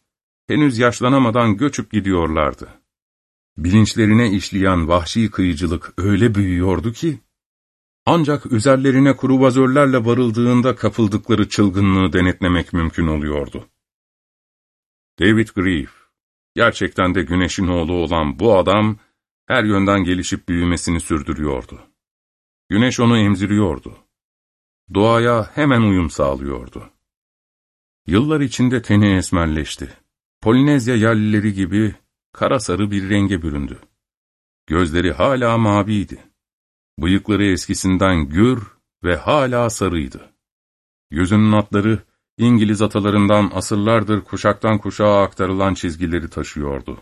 henüz yaşlanamadan göçüp gidiyorlardı. Bilinçlerine işleyen vahşi kıyıcılık öyle büyüyordu ki, ancak üzerlerine kruvazörlerle varıldığında kapıldıkları çılgınlığı denetlemek mümkün oluyordu. David Grieve, gerçekten de güneşin oğlu olan bu adam, her yönden gelişip büyümesini sürdürüyordu. Güneş onu emziriyordu. Doğaya hemen uyum sağlıyordu. Yıllar içinde teni esmerleşti. Polinezya yerlileri gibi kara sarı bir renge büründü. Gözleri hala maviydi. Bıyıkları eskisinden gür ve hala sarıydı. Yüzünün atları İngiliz atalarından asırlardır kuşaktan kuşağa aktarılan çizgileri taşıyordu.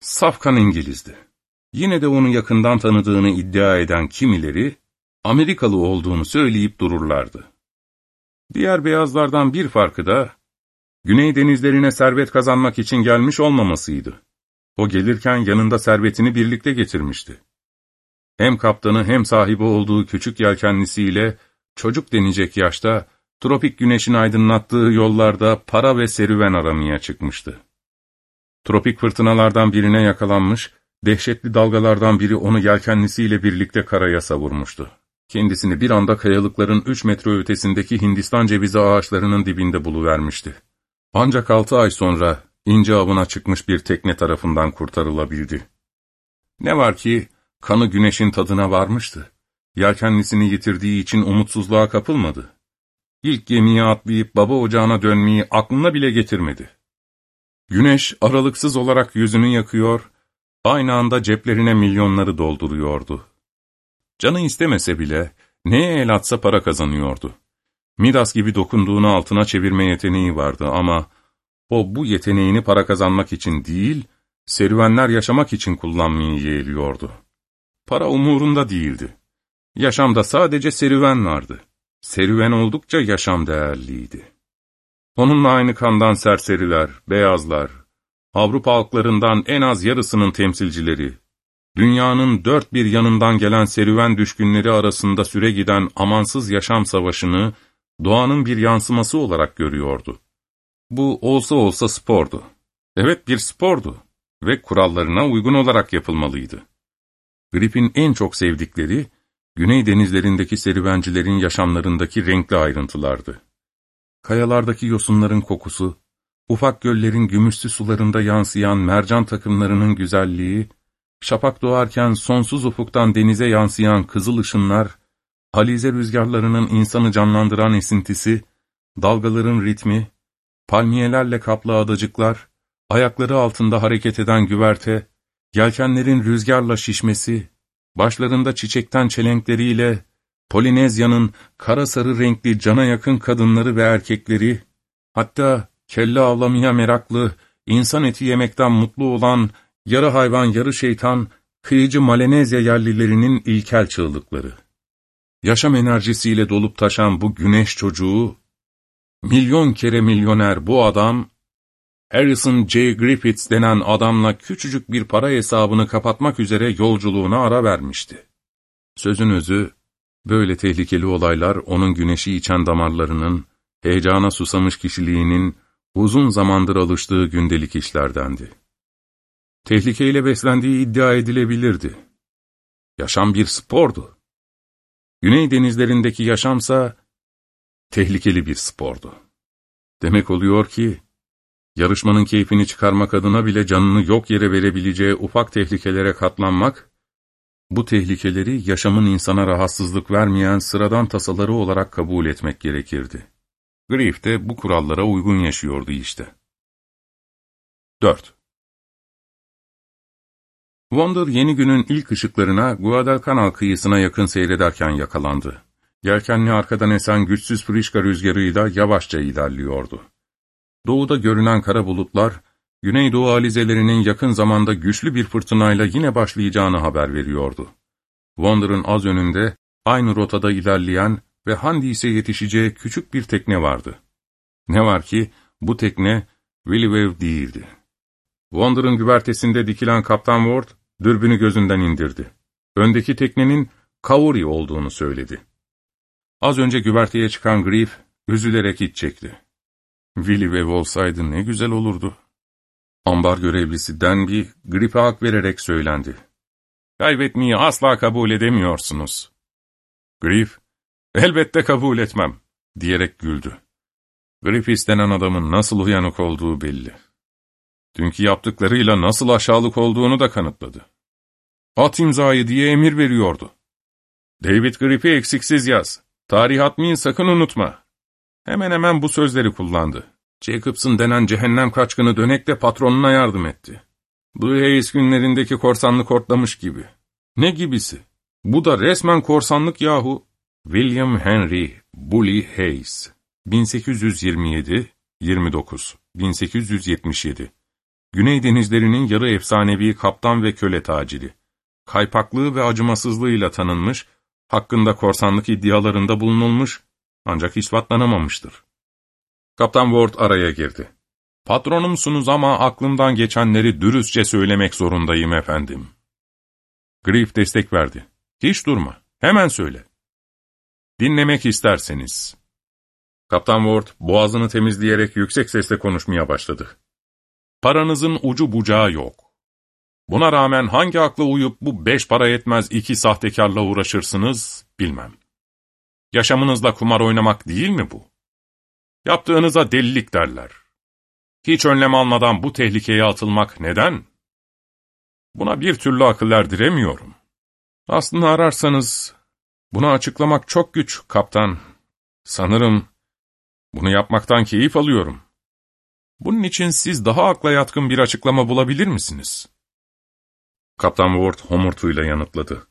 Safkan İngilizdi. Yine de onu yakından tanıdığını iddia eden kimileri, Amerikalı olduğunu söyleyip dururlardı. Diğer beyazlardan bir farkı da, Güney denizlerine servet kazanmak için gelmiş olmamasıydı. O gelirken yanında servetini birlikte getirmişti. Hem kaptanı hem sahibi olduğu küçük yelkenlisiyle çocuk denecek yaşta, tropik güneşin aydınlattığı yollarda para ve serüven aramaya çıkmıştı. Tropik fırtınalardan birine yakalanmış, dehşetli dalgalardan biri onu yelkenlisiyle birlikte karaya savurmuştu. Kendisini bir anda kayalıkların üç metre ötesindeki Hindistan cevizi ağaçlarının dibinde buluvermişti. Ancak altı ay sonra ince avına çıkmış bir tekne tarafından kurtarılabildi. Ne var ki kanı güneşin tadına varmıştı. Yelkenlisini yitirdiği için umutsuzluğa kapılmadı. İlk gemiye atlayıp baba ocağına dönmeyi aklına bile getirmedi. Güneş aralıksız olarak yüzünü yakıyor, aynı anda ceplerine milyonları dolduruyordu. Canı istemese bile neye el atsa para kazanıyordu. Midas gibi dokunduğunu altına çevirme yeteneği vardı ama o bu yeteneğini para kazanmak için değil, serüvenler yaşamak için kullanmayı yeğliyordu. Para umurunda değildi. Yaşamda sadece serüven vardı. Serüven oldukça yaşam değerliydi. Onunla aynı kandan serseriler, beyazlar, Avrupa halklarından en az yarısının temsilcileri, dünyanın dört bir yanından gelen serüven düşkünleri arasında süre giden amansız yaşam savaşını doğanın bir yansıması olarak görüyordu. Bu olsa olsa spordu. Evet bir spordu ve kurallarına uygun olarak yapılmalıydı. Grip'in en çok sevdikleri, Güney denizlerindeki serüvencilerin yaşamlarındaki renkli ayrıntılardı. Kayalardaki yosunların kokusu, ufak göllerin gümüşlü sularında yansıyan mercan takımlarının güzelliği, şapak doğarken sonsuz ufuktan denize yansıyan kızıl ışınlar, halize rüzgarlarının insanı canlandıran esintisi, dalgaların ritmi, palmiyelerle kaplı adacıklar, ayakları altında hareket eden güverte, yelkenlerin rüzgarla şişmesi, başlarında çiçekten çelenkleriyle, Polinezya'nın kara sarı renkli cana yakın kadınları ve erkekleri, hatta kelle avlamaya meraklı, insan eti yemekten mutlu olan, yarı hayvan yarı şeytan, kıyıcı Malenezya yerlilerinin ilkel çığlıkları. Yaşam enerjisiyle dolup taşan bu güneş çocuğu, Milyon kere milyoner bu adam, Harrison J. Griffiths denen adamla küçücük bir para hesabını kapatmak üzere yolculuğuna ara vermişti. Sözün özü, böyle tehlikeli olaylar onun güneşi içen damarlarının, heyecana susamış kişiliğinin uzun zamandır alıştığı gündelik işlerdendi. Tehlikeyle beslendiği iddia edilebilirdi. Yaşam bir spordu. Güney denizlerindeki yaşamsa tehlikeli bir spordu. Demek oluyor ki, yarışmanın keyfini çıkarmak adına bile canını yok yere verebileceği ufak tehlikelere katlanmak, bu tehlikeleri yaşamın insana rahatsızlık vermeyen sıradan tasaları olarak kabul etmek gerekirdi. Grief de bu kurallara uygun yaşıyordu işte. 4. Wonder yeni günün ilk ışıklarına Guadalcanal kıyısına yakın seyrederken yakalandı. Yelkenli arkadan esen güçsüz frişka rüzgarıyla yavaşça ilerliyordu. Doğuda görünen kara bulutlar, Güneydoğu alizelerinin yakın zamanda güçlü bir fırtınayla yine başlayacağını haber veriyordu. Wonder'ın az önünde, aynı rotada ilerleyen ve Handis'e yetişeceği küçük bir tekne vardı. Ne var ki, bu tekne Willy Wave değildi. Wonder'ın güvertesinde dikilen Kaptan Ward, dürbünü gözünden indirdi. Öndeki teknenin Kauri olduğunu söyledi. Az önce güverteye çıkan Grief, üzülerek iç çekti. Willy Wave olsaydı ne güzel olurdu. Ambar görevlisi Denby, Grief'e hak vererek söylendi. Kaybetmeyi asla kabul edemiyorsunuz. Grief, elbette kabul etmem, diyerek güldü. Grief istenen adamın nasıl uyanık olduğu belli. Dünkü yaptıklarıyla nasıl aşağılık olduğunu da kanıtladı. At imzayı diye emir veriyordu. David Griff'i eksiksiz yaz. Tarih atmayın sakın unutma. Hemen hemen bu sözleri kullandı. Jacobson denen cehennem kaçkını dönekle patronuna yardım etti. Blue Hayes günlerindeki korsanlık ortlamış gibi. Ne gibisi? Bu da resmen korsanlık yahu. William Henry Bully Hayes 1827-29 1877 Güney denizlerinin yarı efsanevi kaptan ve köle taciri. Kaypaklığı ve acımasızlığıyla tanınmış, hakkında korsanlık iddialarında bulunulmuş, ancak ispatlanamamıştır. Kaptan Ward araya girdi. Patronumsunuz ama aklımdan geçenleri dürüstçe söylemek zorundayım efendim. Grief destek verdi. Hiç durma, hemen söyle. Dinlemek isterseniz. Kaptan Ward boğazını temizleyerek yüksek sesle konuşmaya başladı. Paranızın ucu bucağı yok. Buna rağmen hangi akla uyup bu beş para etmez iki sahtekarla uğraşırsınız bilmem. Yaşamınızla kumar oynamak değil mi bu? Yaptığınıza delilik derler. Hiç önlem almadan bu tehlikeye atılmak neden? Buna bir türlü akıl erdiremiyorum. Aslında ararsanız, bunu açıklamak çok güç kaptan. Sanırım bunu yapmaktan keyif alıyorum. Bunun için siz daha akla yatkın bir açıklama bulabilir misiniz? Kaptan Ward homurtuyla yanıtladı.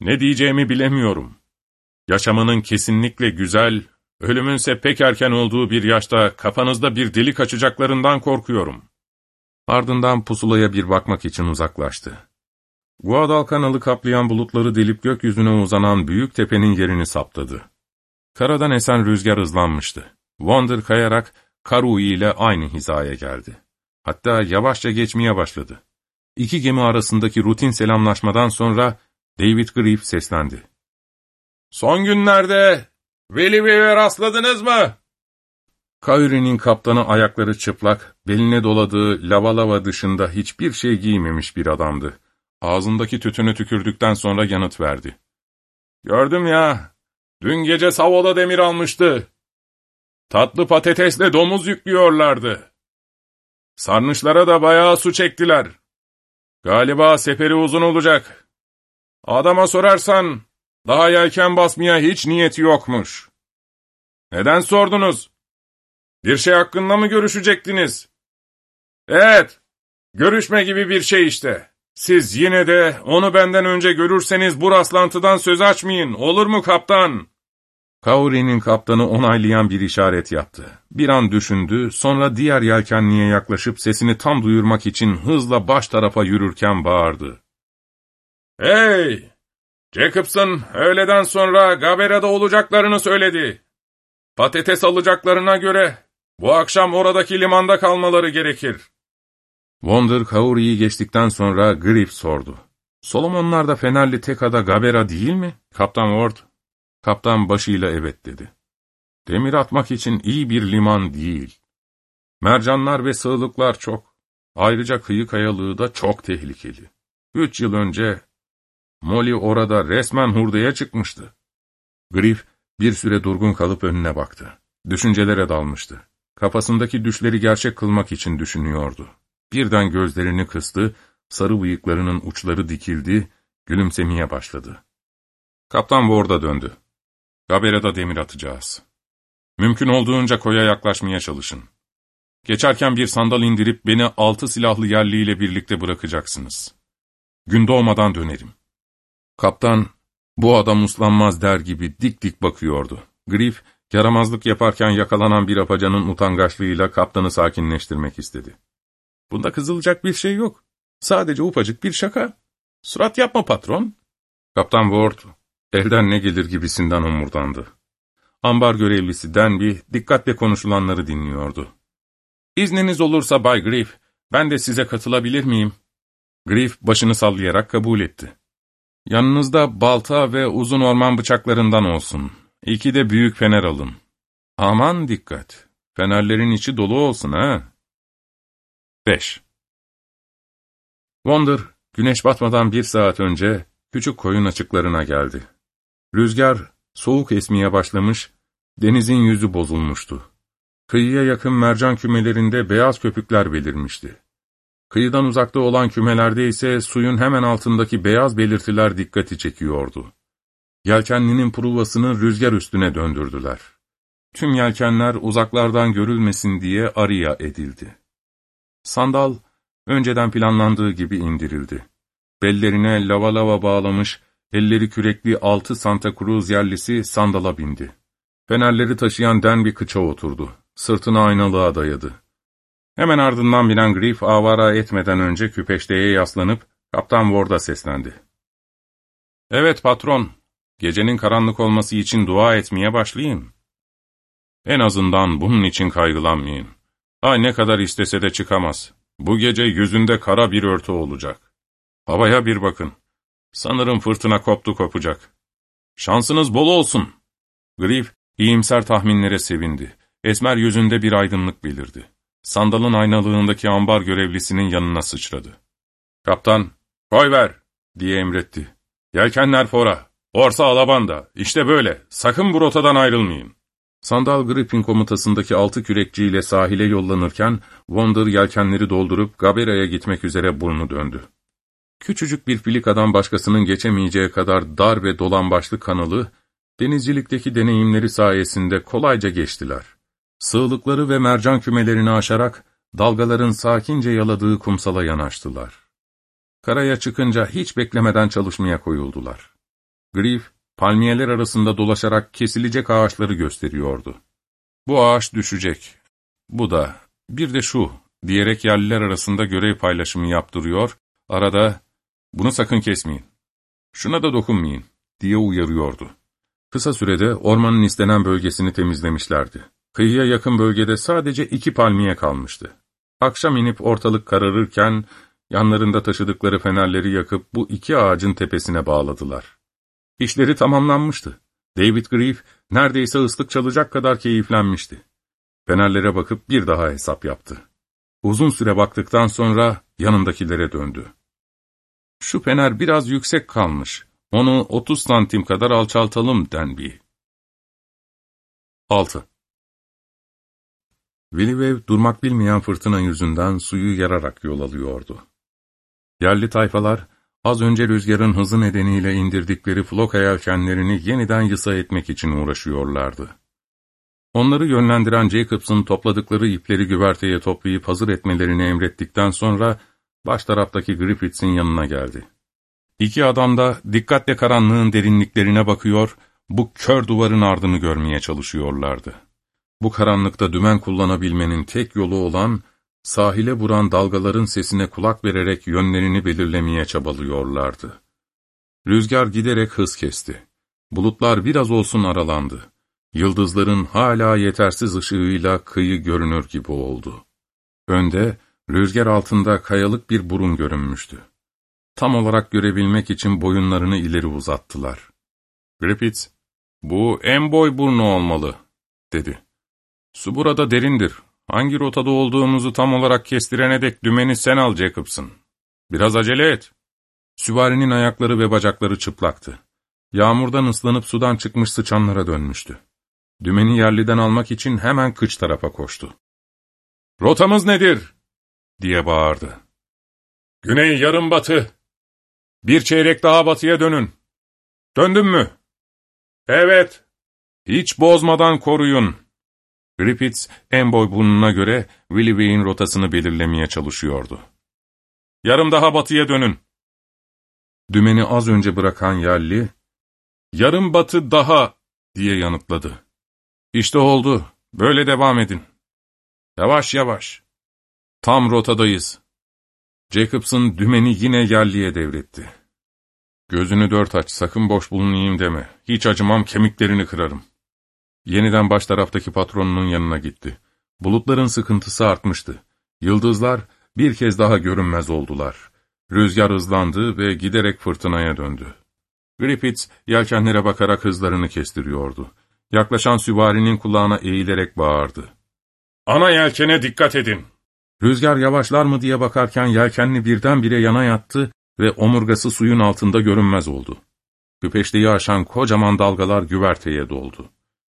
Ne diyeceğimi bilemiyorum. Yaşamanın kesinlikle güzel, ölümünse pek erken olduğu bir yaşta kafanızda bir delik açacaklarından korkuyorum. Ardından pusulaya bir bakmak için uzaklaştı. Guadalcanal'ı kaplayan bulutları delip gökyüzüne uzanan büyük tepenin yerini saptadı. Karadan esen rüzgar hızlanmıştı. Wonder kayarak Karui ile aynı hizaya geldi. Hatta yavaşça geçmeye başladı. İki gemi arasındaki rutin selamlaşmadan sonra David Grief seslendi. ''Son günlerde Velive'ye rastladınız mı?'' Kauri'nin kaptanı ayakları çıplak, beline doladığı lava lava dışında hiçbir şey giymemiş bir adamdı. Ağzındaki tütünü tükürdükten sonra yanıt verdi. ''Gördüm ya, dün gece Savola demir almıştı. Tatlı patatesle domuz yüklüyorlardı. Sarnıçlara da bayağı su çektiler. Galiba seferi uzun olacak. Adama sorarsan, daha yelken basmaya hiç niyeti yokmuş. Neden sordunuz? Bir şey hakkında mı görüşecektiniz? Evet, görüşme gibi bir şey işte. Siz yine de onu benden önce görürseniz bu rastlantıdan söz açmayın, olur mu kaptan? Kauri'nin kaptanı onaylayan bir işaret yaptı. Bir an düşündü, sonra diğer yelkenliğe yaklaşıp sesini tam duyurmak için hızla baş tarafa yürürken bağırdı. ''Hey! Jacobson öğleden sonra Gabera'da olacaklarını söyledi. Patates alacaklarına göre bu akşam oradaki limanda kalmaları gerekir. Wonder Kauri'yi geçtikten sonra Grip sordu. Solomonlar da Fenerli tek ada Gabera değil mi? Kaptan Ward, kaptan başıyla evet dedi. Demir atmak için iyi bir liman değil. Mercanlar ve sığlıklar çok. Ayrıca kıyı kayalığı da çok tehlikeli. Üç yıl önce Molly orada resmen hurdaya çıkmıştı. Griff bir süre durgun kalıp önüne baktı. Düşüncelere dalmıştı. Kafasındaki düşleri gerçek kılmak için düşünüyordu. Birden gözlerini kıstı, sarı bıyıklarının uçları dikildi, gülümsemeye başladı. Kaptan Ward'a döndü. Gabera'da demir atacağız. Mümkün olduğunca koya yaklaşmaya çalışın. Geçerken bir sandal indirip beni altı silahlı yerliyle birlikte bırakacaksınız. Gün doğmadan dönerim. Kaptan, bu adam uslanmaz der gibi dik dik bakıyordu. Griff, yaramazlık yaparken yakalanan bir apacanın utangaçlığıyla kaptanı sakinleştirmek istedi. Bunda kızılacak bir şey yok. Sadece ufacık bir şaka. Surat yapma patron. Kaptan Ward, elden ne gelir gibisinden omurdandı. Ambar görevlisi Denby, dikkatle konuşulanları dinliyordu. İzniniz olursa Bay Griff, ben de size katılabilir miyim? Griff başını sallayarak kabul etti. Yanınızda balta ve uzun orman bıçaklarından olsun. İki de büyük fener alın. Aman dikkat, fenerlerin içi dolu olsun ha. 5. Wonder, güneş batmadan bir saat önce küçük koyun açıklarına geldi. Rüzgar soğuk esmeye başlamış, denizin yüzü bozulmuştu. Kıyıya yakın mercan kümelerinde beyaz köpükler belirmişti. Kıyıdan uzakta olan kümelerde ise suyun hemen altındaki beyaz belirtiler dikkati çekiyordu. Yelkenlinin pruvasını rüzgar üstüne döndürdüler. Tüm yelkenler uzaklardan görülmesin diye arıya edildi. Sandal, önceden planlandığı gibi indirildi. Bellerine lava lava bağlamış, elleri kürekli altı Santa Cruz yerlisi sandala bindi. Fenerleri taşıyan den bir kıça oturdu. Sırtını aynalığa dayadı. Hemen ardından binen Griff avara etmeden önce küpeşteye yaslanıp Kaptan Ward'a seslendi. ''Evet patron, gecenin karanlık olması için dua etmeye başlayın. En azından bunun için kaygılanmayın. Ay ne kadar istese de çıkamaz. Bu gece yüzünde kara bir örtü olacak. Havaya bir bakın. Sanırım fırtına koptu kopacak. Şansınız bol olsun. Griff, iyimser tahminlere sevindi. Esmer yüzünde bir aydınlık belirdi. Sandalın aynalığındaki ambar görevlisinin yanına sıçradı. ''Kaptan, koy ver!'' diye emretti. ''Yelkenler fora, orsa alabanda, işte böyle, sakın bu rotadan ayrılmayın.'' Sandal Grip'in komutasındaki altı kürekçiyle sahile yollanırken, Wonder yelkenleri doldurup Gabera'ya gitmek üzere burnu döndü. Küçücük bir filikadan başkasının geçemeyeceği kadar dar ve dolambaçlı kanalı, denizcilikteki deneyimleri sayesinde kolayca geçtiler. Sığlıkları ve mercan kümelerini aşarak, dalgaların sakince yaladığı kumsala yanaştılar. Karaya çıkınca hiç beklemeden çalışmaya koyuldular. Griff, palmiyeler arasında dolaşarak kesilecek ağaçları gösteriyordu. Bu ağaç düşecek. Bu da, bir de şu, diyerek yerliler arasında görev paylaşımı yaptırıyor, arada, bunu sakın kesmeyin, şuna da dokunmayın, diye uyarıyordu. Kısa sürede ormanın istenen bölgesini temizlemişlerdi. Kıyıya yakın bölgede sadece iki palmiye kalmıştı. Akşam inip ortalık kararırken, yanlarında taşıdıkları fenerleri yakıp bu iki ağacın tepesine bağladılar. İşleri tamamlanmıştı. David Grief neredeyse ıslık çalacak kadar keyiflenmişti. Fenerlere bakıp bir daha hesap yaptı. Uzun süre baktıktan sonra yanındakilere döndü. Şu fener biraz yüksek kalmış. Onu 30 santim kadar alçaltalım Denby. 6. Williwev durmak bilmeyen fırtına yüzünden suyu yararak yol alıyordu. Yerli tayfalar, az önce rüzgarın hızı nedeniyle indirdikleri floka yelkenlerini yeniden yısa etmek için uğraşıyorlardı. Onları yönlendiren Jacobs'ın topladıkları ipleri güverteye toplayıp hazır etmelerini emrettikten sonra, baş taraftaki Griffiths'in yanına geldi. İki adam da dikkatle karanlığın derinliklerine bakıyor, bu kör duvarın ardını görmeye çalışıyorlardı. Bu karanlıkta dümen kullanabilmenin tek yolu olan, sahile vuran dalgaların sesine kulak vererek yönlerini belirlemeye çabalıyorlardı. Rüzgar giderek hız kesti. Bulutlar biraz olsun aralandı. Yıldızların hala yetersiz ışığıyla kıyı görünür gibi oldu. Önde, rüzgar altında kayalık bir burun görünmüştü. Tam olarak görebilmek için boyunlarını ileri uzattılar. Griffiths, ''Bu en boy burnu olmalı.'' dedi. ''Su burada derindir. Hangi rotada olduğumuzu tam olarak kestirene dek dümeni sen al Jacobson. Biraz acele et.'' Süvarinin ayakları ve bacakları çıplaktı. Yağmurdan ıslanıp sudan çıkmış sıçanlara dönmüştü. Dümeni yerliden almak için hemen kıç tarafa koştu. ''Rotamız nedir?'' diye bağırdı. ''Güney yarım batı. Bir çeyrek daha batıya dönün. Döndün mü?'' ''Evet. Hiç bozmadan koruyun.'' Griffiths, en boy göre Willie Way'in rotasını belirlemeye çalışıyordu. ''Yarım daha batıya dönün.'' Dümeni az önce bırakan yerli, ''Yarım batı daha.'' diye yanıtladı. ''İşte oldu. Böyle devam edin. Yavaş yavaş. Tam rotadayız.'' Jacobson dümeni yine yerliye devretti. ''Gözünü dört aç, sakın boş bulunayım deme. Hiç acımam, kemiklerini kırarım.'' Yeniden baş taraftaki patronunun yanına gitti. Bulutların sıkıntısı artmıştı. Yıldızlar bir kez daha görünmez oldular. Rüzgar hızlandı ve giderek fırtınaya döndü. Griffiths yelkenlere bakarak hızlarını kestiriyordu. Yaklaşan süvarinin kulağına eğilerek bağırdı. ''Ana yelkene dikkat edin!'' Rüzgar yavaşlar mı diye bakarken yelkenli birdenbire yana yattı ve omurgası suyun altında görünmez oldu. Küpeşteyi aşan kocaman dalgalar güverteye doldu.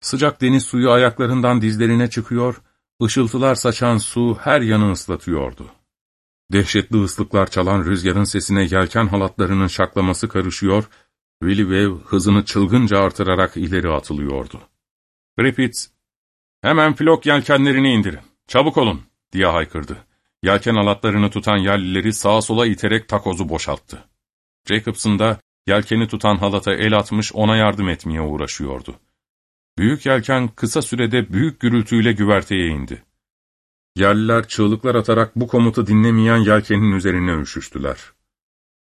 Sıcak deniz suyu ayaklarından dizlerine çıkıyor, ışıltılar saçan su her yanı ıslatıyordu. Dehşetli ıslıklar çalan rüzgarın sesine yelken halatlarının şaklaması karışıyor, Willy Wave hızını çılgınca artırarak ileri atılıyordu. Griffiths, ''Hemen flok yelkenlerini indirin, çabuk olun.'' diye haykırdı. Yelken halatlarını tutan yerlileri sağa sola iterek takozu boşalttı. Jacobson da yelkeni tutan halata el atmış ona yardım etmeye uğraşıyordu. Büyük yelken kısa sürede büyük gürültüyle güverteye indi. Yerliler çığlıklar atarak bu komutu dinlemeyen yelkenin üzerine üşüştüler.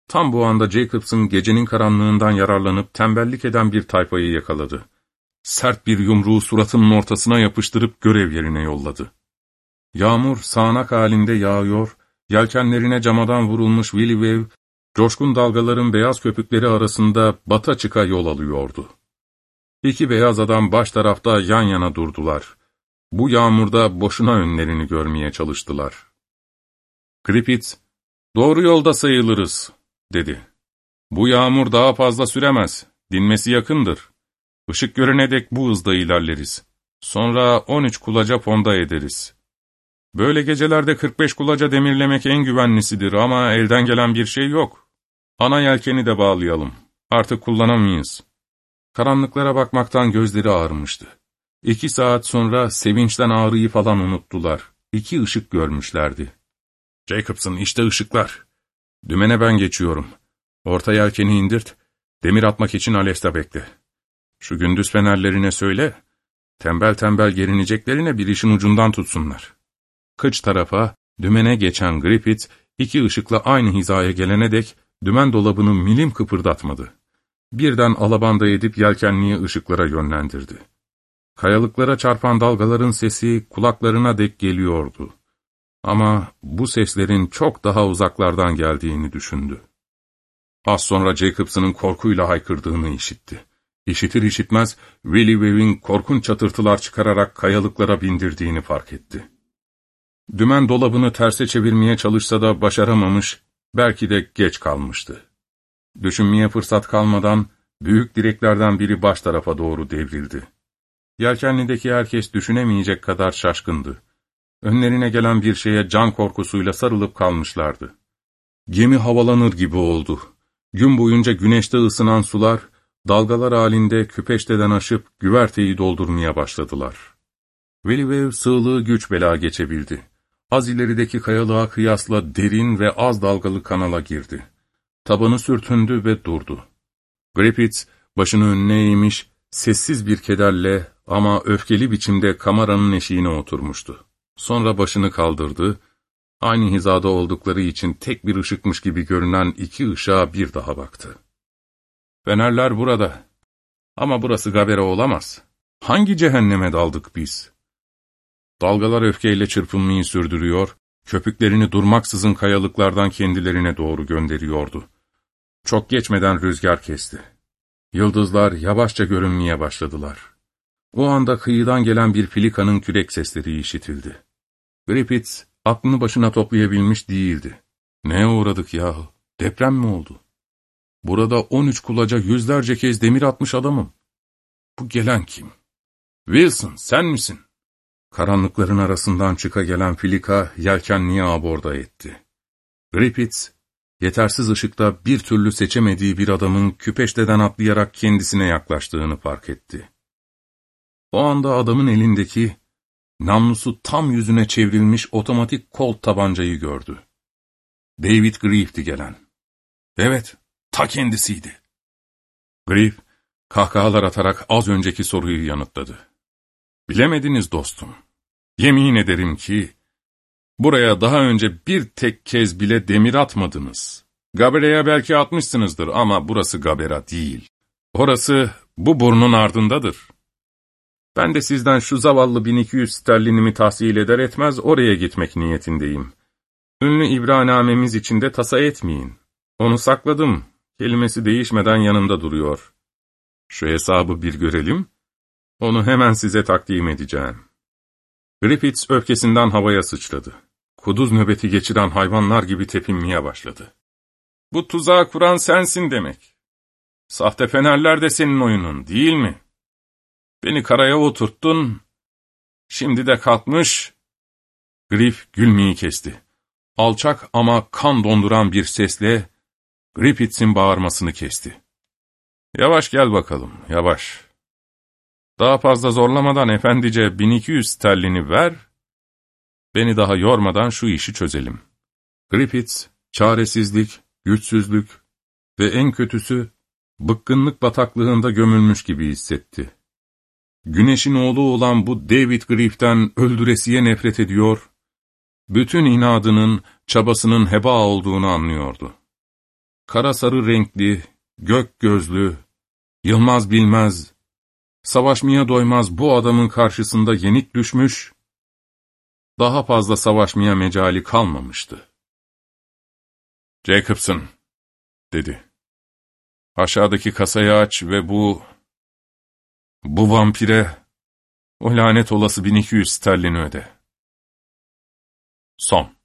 Tam bu anda Jacobson gecenin karanlığından yararlanıp tembellik eden bir tayfayı yakaladı. Sert bir yumruğu suratının ortasına yapıştırıp görev yerine yolladı. Yağmur sağanak halinde yağıyor, yelkenlerine camadan vurulmuş Willy Wave, coşkun dalgaların beyaz köpükleri arasında bata çıka yol alıyordu. İki beyaz adam baş tarafta yan yana durdular. Bu yağmurda boşuna önlerini görmeye çalıştılar. Griffiths, ''Doğru yolda sayılırız.'' dedi. ''Bu yağmur daha fazla süremez. Dinmesi yakındır. Işık görene dek bu hızda ilerleriz. Sonra 13 kulaca fonda ederiz. Böyle gecelerde 45 kulaca demirlemek en güvenlisidir ama elden gelen bir şey yok. Ana yelkeni de bağlayalım. Artık kullanamayız.'' Karanlıklara bakmaktan gözleri ağrımıştı. İki saat sonra sevinçten ağrıyı falan unuttular. İki ışık görmüşlerdi. ''Jacobson, işte ışıklar. Dümene ben geçiyorum. Orta yelkeni indirt, demir atmak için Alesta bekle. Şu gündüz fenerlerine söyle, tembel tembel gerineceklerine bir işin ucundan tutsunlar.'' Kıç tarafa, dümene geçen Griffith, iki ışıkla aynı hizaya gelene dek dümen dolabını milim kıpırdatmadı birden alabanda edip yelkenliği ışıklara yönlendirdi. Kayalıklara çarpan dalgaların sesi kulaklarına dek geliyordu. Ama bu seslerin çok daha uzaklardan geldiğini düşündü. Az sonra Jacobson'ın korkuyla haykırdığını işitti. İşitir işitmez Willy Wave'in korkunç çatırtılar çıkararak kayalıklara bindirdiğini fark etti. Dümen dolabını terse çevirmeye çalışsa da başaramamış, belki de geç kalmıştı. Düşünmeye fırsat kalmadan büyük direklerden biri baş tarafa doğru devrildi. Yelkenlideki herkes düşünemeyecek kadar şaşkındı. Önlerine gelen bir şeye can korkusuyla sarılıp kalmışlardı. Gemi havalanır gibi oldu. Gün boyunca güneşte ısınan sular, dalgalar halinde küpeşteden aşıp güverteyi doldurmaya başladılar. Velivev sığlığı güç bela geçebildi. Az ilerideki kayalığa kıyasla derin ve az dalgalı kanala girdi. Tabanı sürtündü ve durdu. Griffiths başını önüne eğmiş, sessiz bir kederle ama öfkeli biçimde kameranın eşiğine oturmuştu. Sonra başını kaldırdı, aynı hizada oldukları için tek bir ışıkmış gibi görünen iki ışığa bir daha baktı. Fenerler burada. Ama burası Gabera olamaz. Hangi cehenneme daldık biz? Dalgalar öfkeyle çırpınmayı sürdürüyor, köpüklerini durmaksızın kayalıklardan kendilerine doğru gönderiyordu. Çok geçmeden rüzgar kesti. Yıldızlar yavaşça görünmeye başladılar. O anda kıyıdan gelen bir filikanın kürek sesleri işitildi. Griffiths aklını başına toplayabilmiş değildi. Neye uğradık yahu? Deprem mi oldu? Burada on üç kulaca yüzlerce kez demir atmış adamım. Bu gelen kim? Wilson, sen misin? Karanlıkların arasından çıka gelen filika yelkenliği aborda etti. Griffiths, yetersiz ışıkta bir türlü seçemediği bir adamın küpeşteden atlayarak kendisine yaklaştığını fark etti. O anda adamın elindeki, namlusu tam yüzüne çevrilmiş otomatik kol tabancayı gördü. David Grief'ti gelen. Evet, ta kendisiydi. Grief, kahkahalar atarak az önceki soruyu yanıtladı. Bilemediniz dostum. Yemin ederim ki, buraya daha önce bir tek kez bile demir atmadınız. Gabera'ya belki atmışsınızdır ama burası Gabera değil. Orası bu burnun ardındadır. Ben de sizden şu zavallı 1200 sterlinimi tahsil eder etmez oraya gitmek niyetindeyim. Ünlü ibranamemiz içinde tasa etmeyin. Onu sakladım. Kelimesi değişmeden yanımda duruyor. Şu hesabı bir görelim. Onu hemen size takdim edeceğim. Griffiths öfkesinden havaya sıçradı. Kuduz nöbeti geçiren hayvanlar gibi tepinmeye başladı. Bu tuzağı kuran sensin demek. Sahte fenerler de senin oyunun, değil mi? Beni karaya oturttun, şimdi de kalkmış... Griff gülmeyi kesti. Alçak ama kan donduran bir sesle Griffiths'in bağırmasını kesti. Yavaş gel bakalım, yavaş. Daha fazla zorlamadan efendice 1200 sterlini ver, beni daha yormadan şu işi çözelim. Griffiths, çaresizlik, güçsüzlük ve en kötüsü, bıkkınlık bataklığında gömülmüş gibi hissetti. Güneşin oğlu olan bu David Griff'ten öldüresiye nefret ediyor, bütün inadının, çabasının heba olduğunu anlıyordu. Kara sarı renkli, gök gözlü, Yılmaz bilmez, savaşmaya doymaz bu adamın karşısında yenik düşmüş, daha fazla savaşmaya mecali kalmamıştı. Jacobson, dedi. Aşağıdaki kasayı aç ve bu, bu vampire, o lanet olası 1200 sterlini öde. Son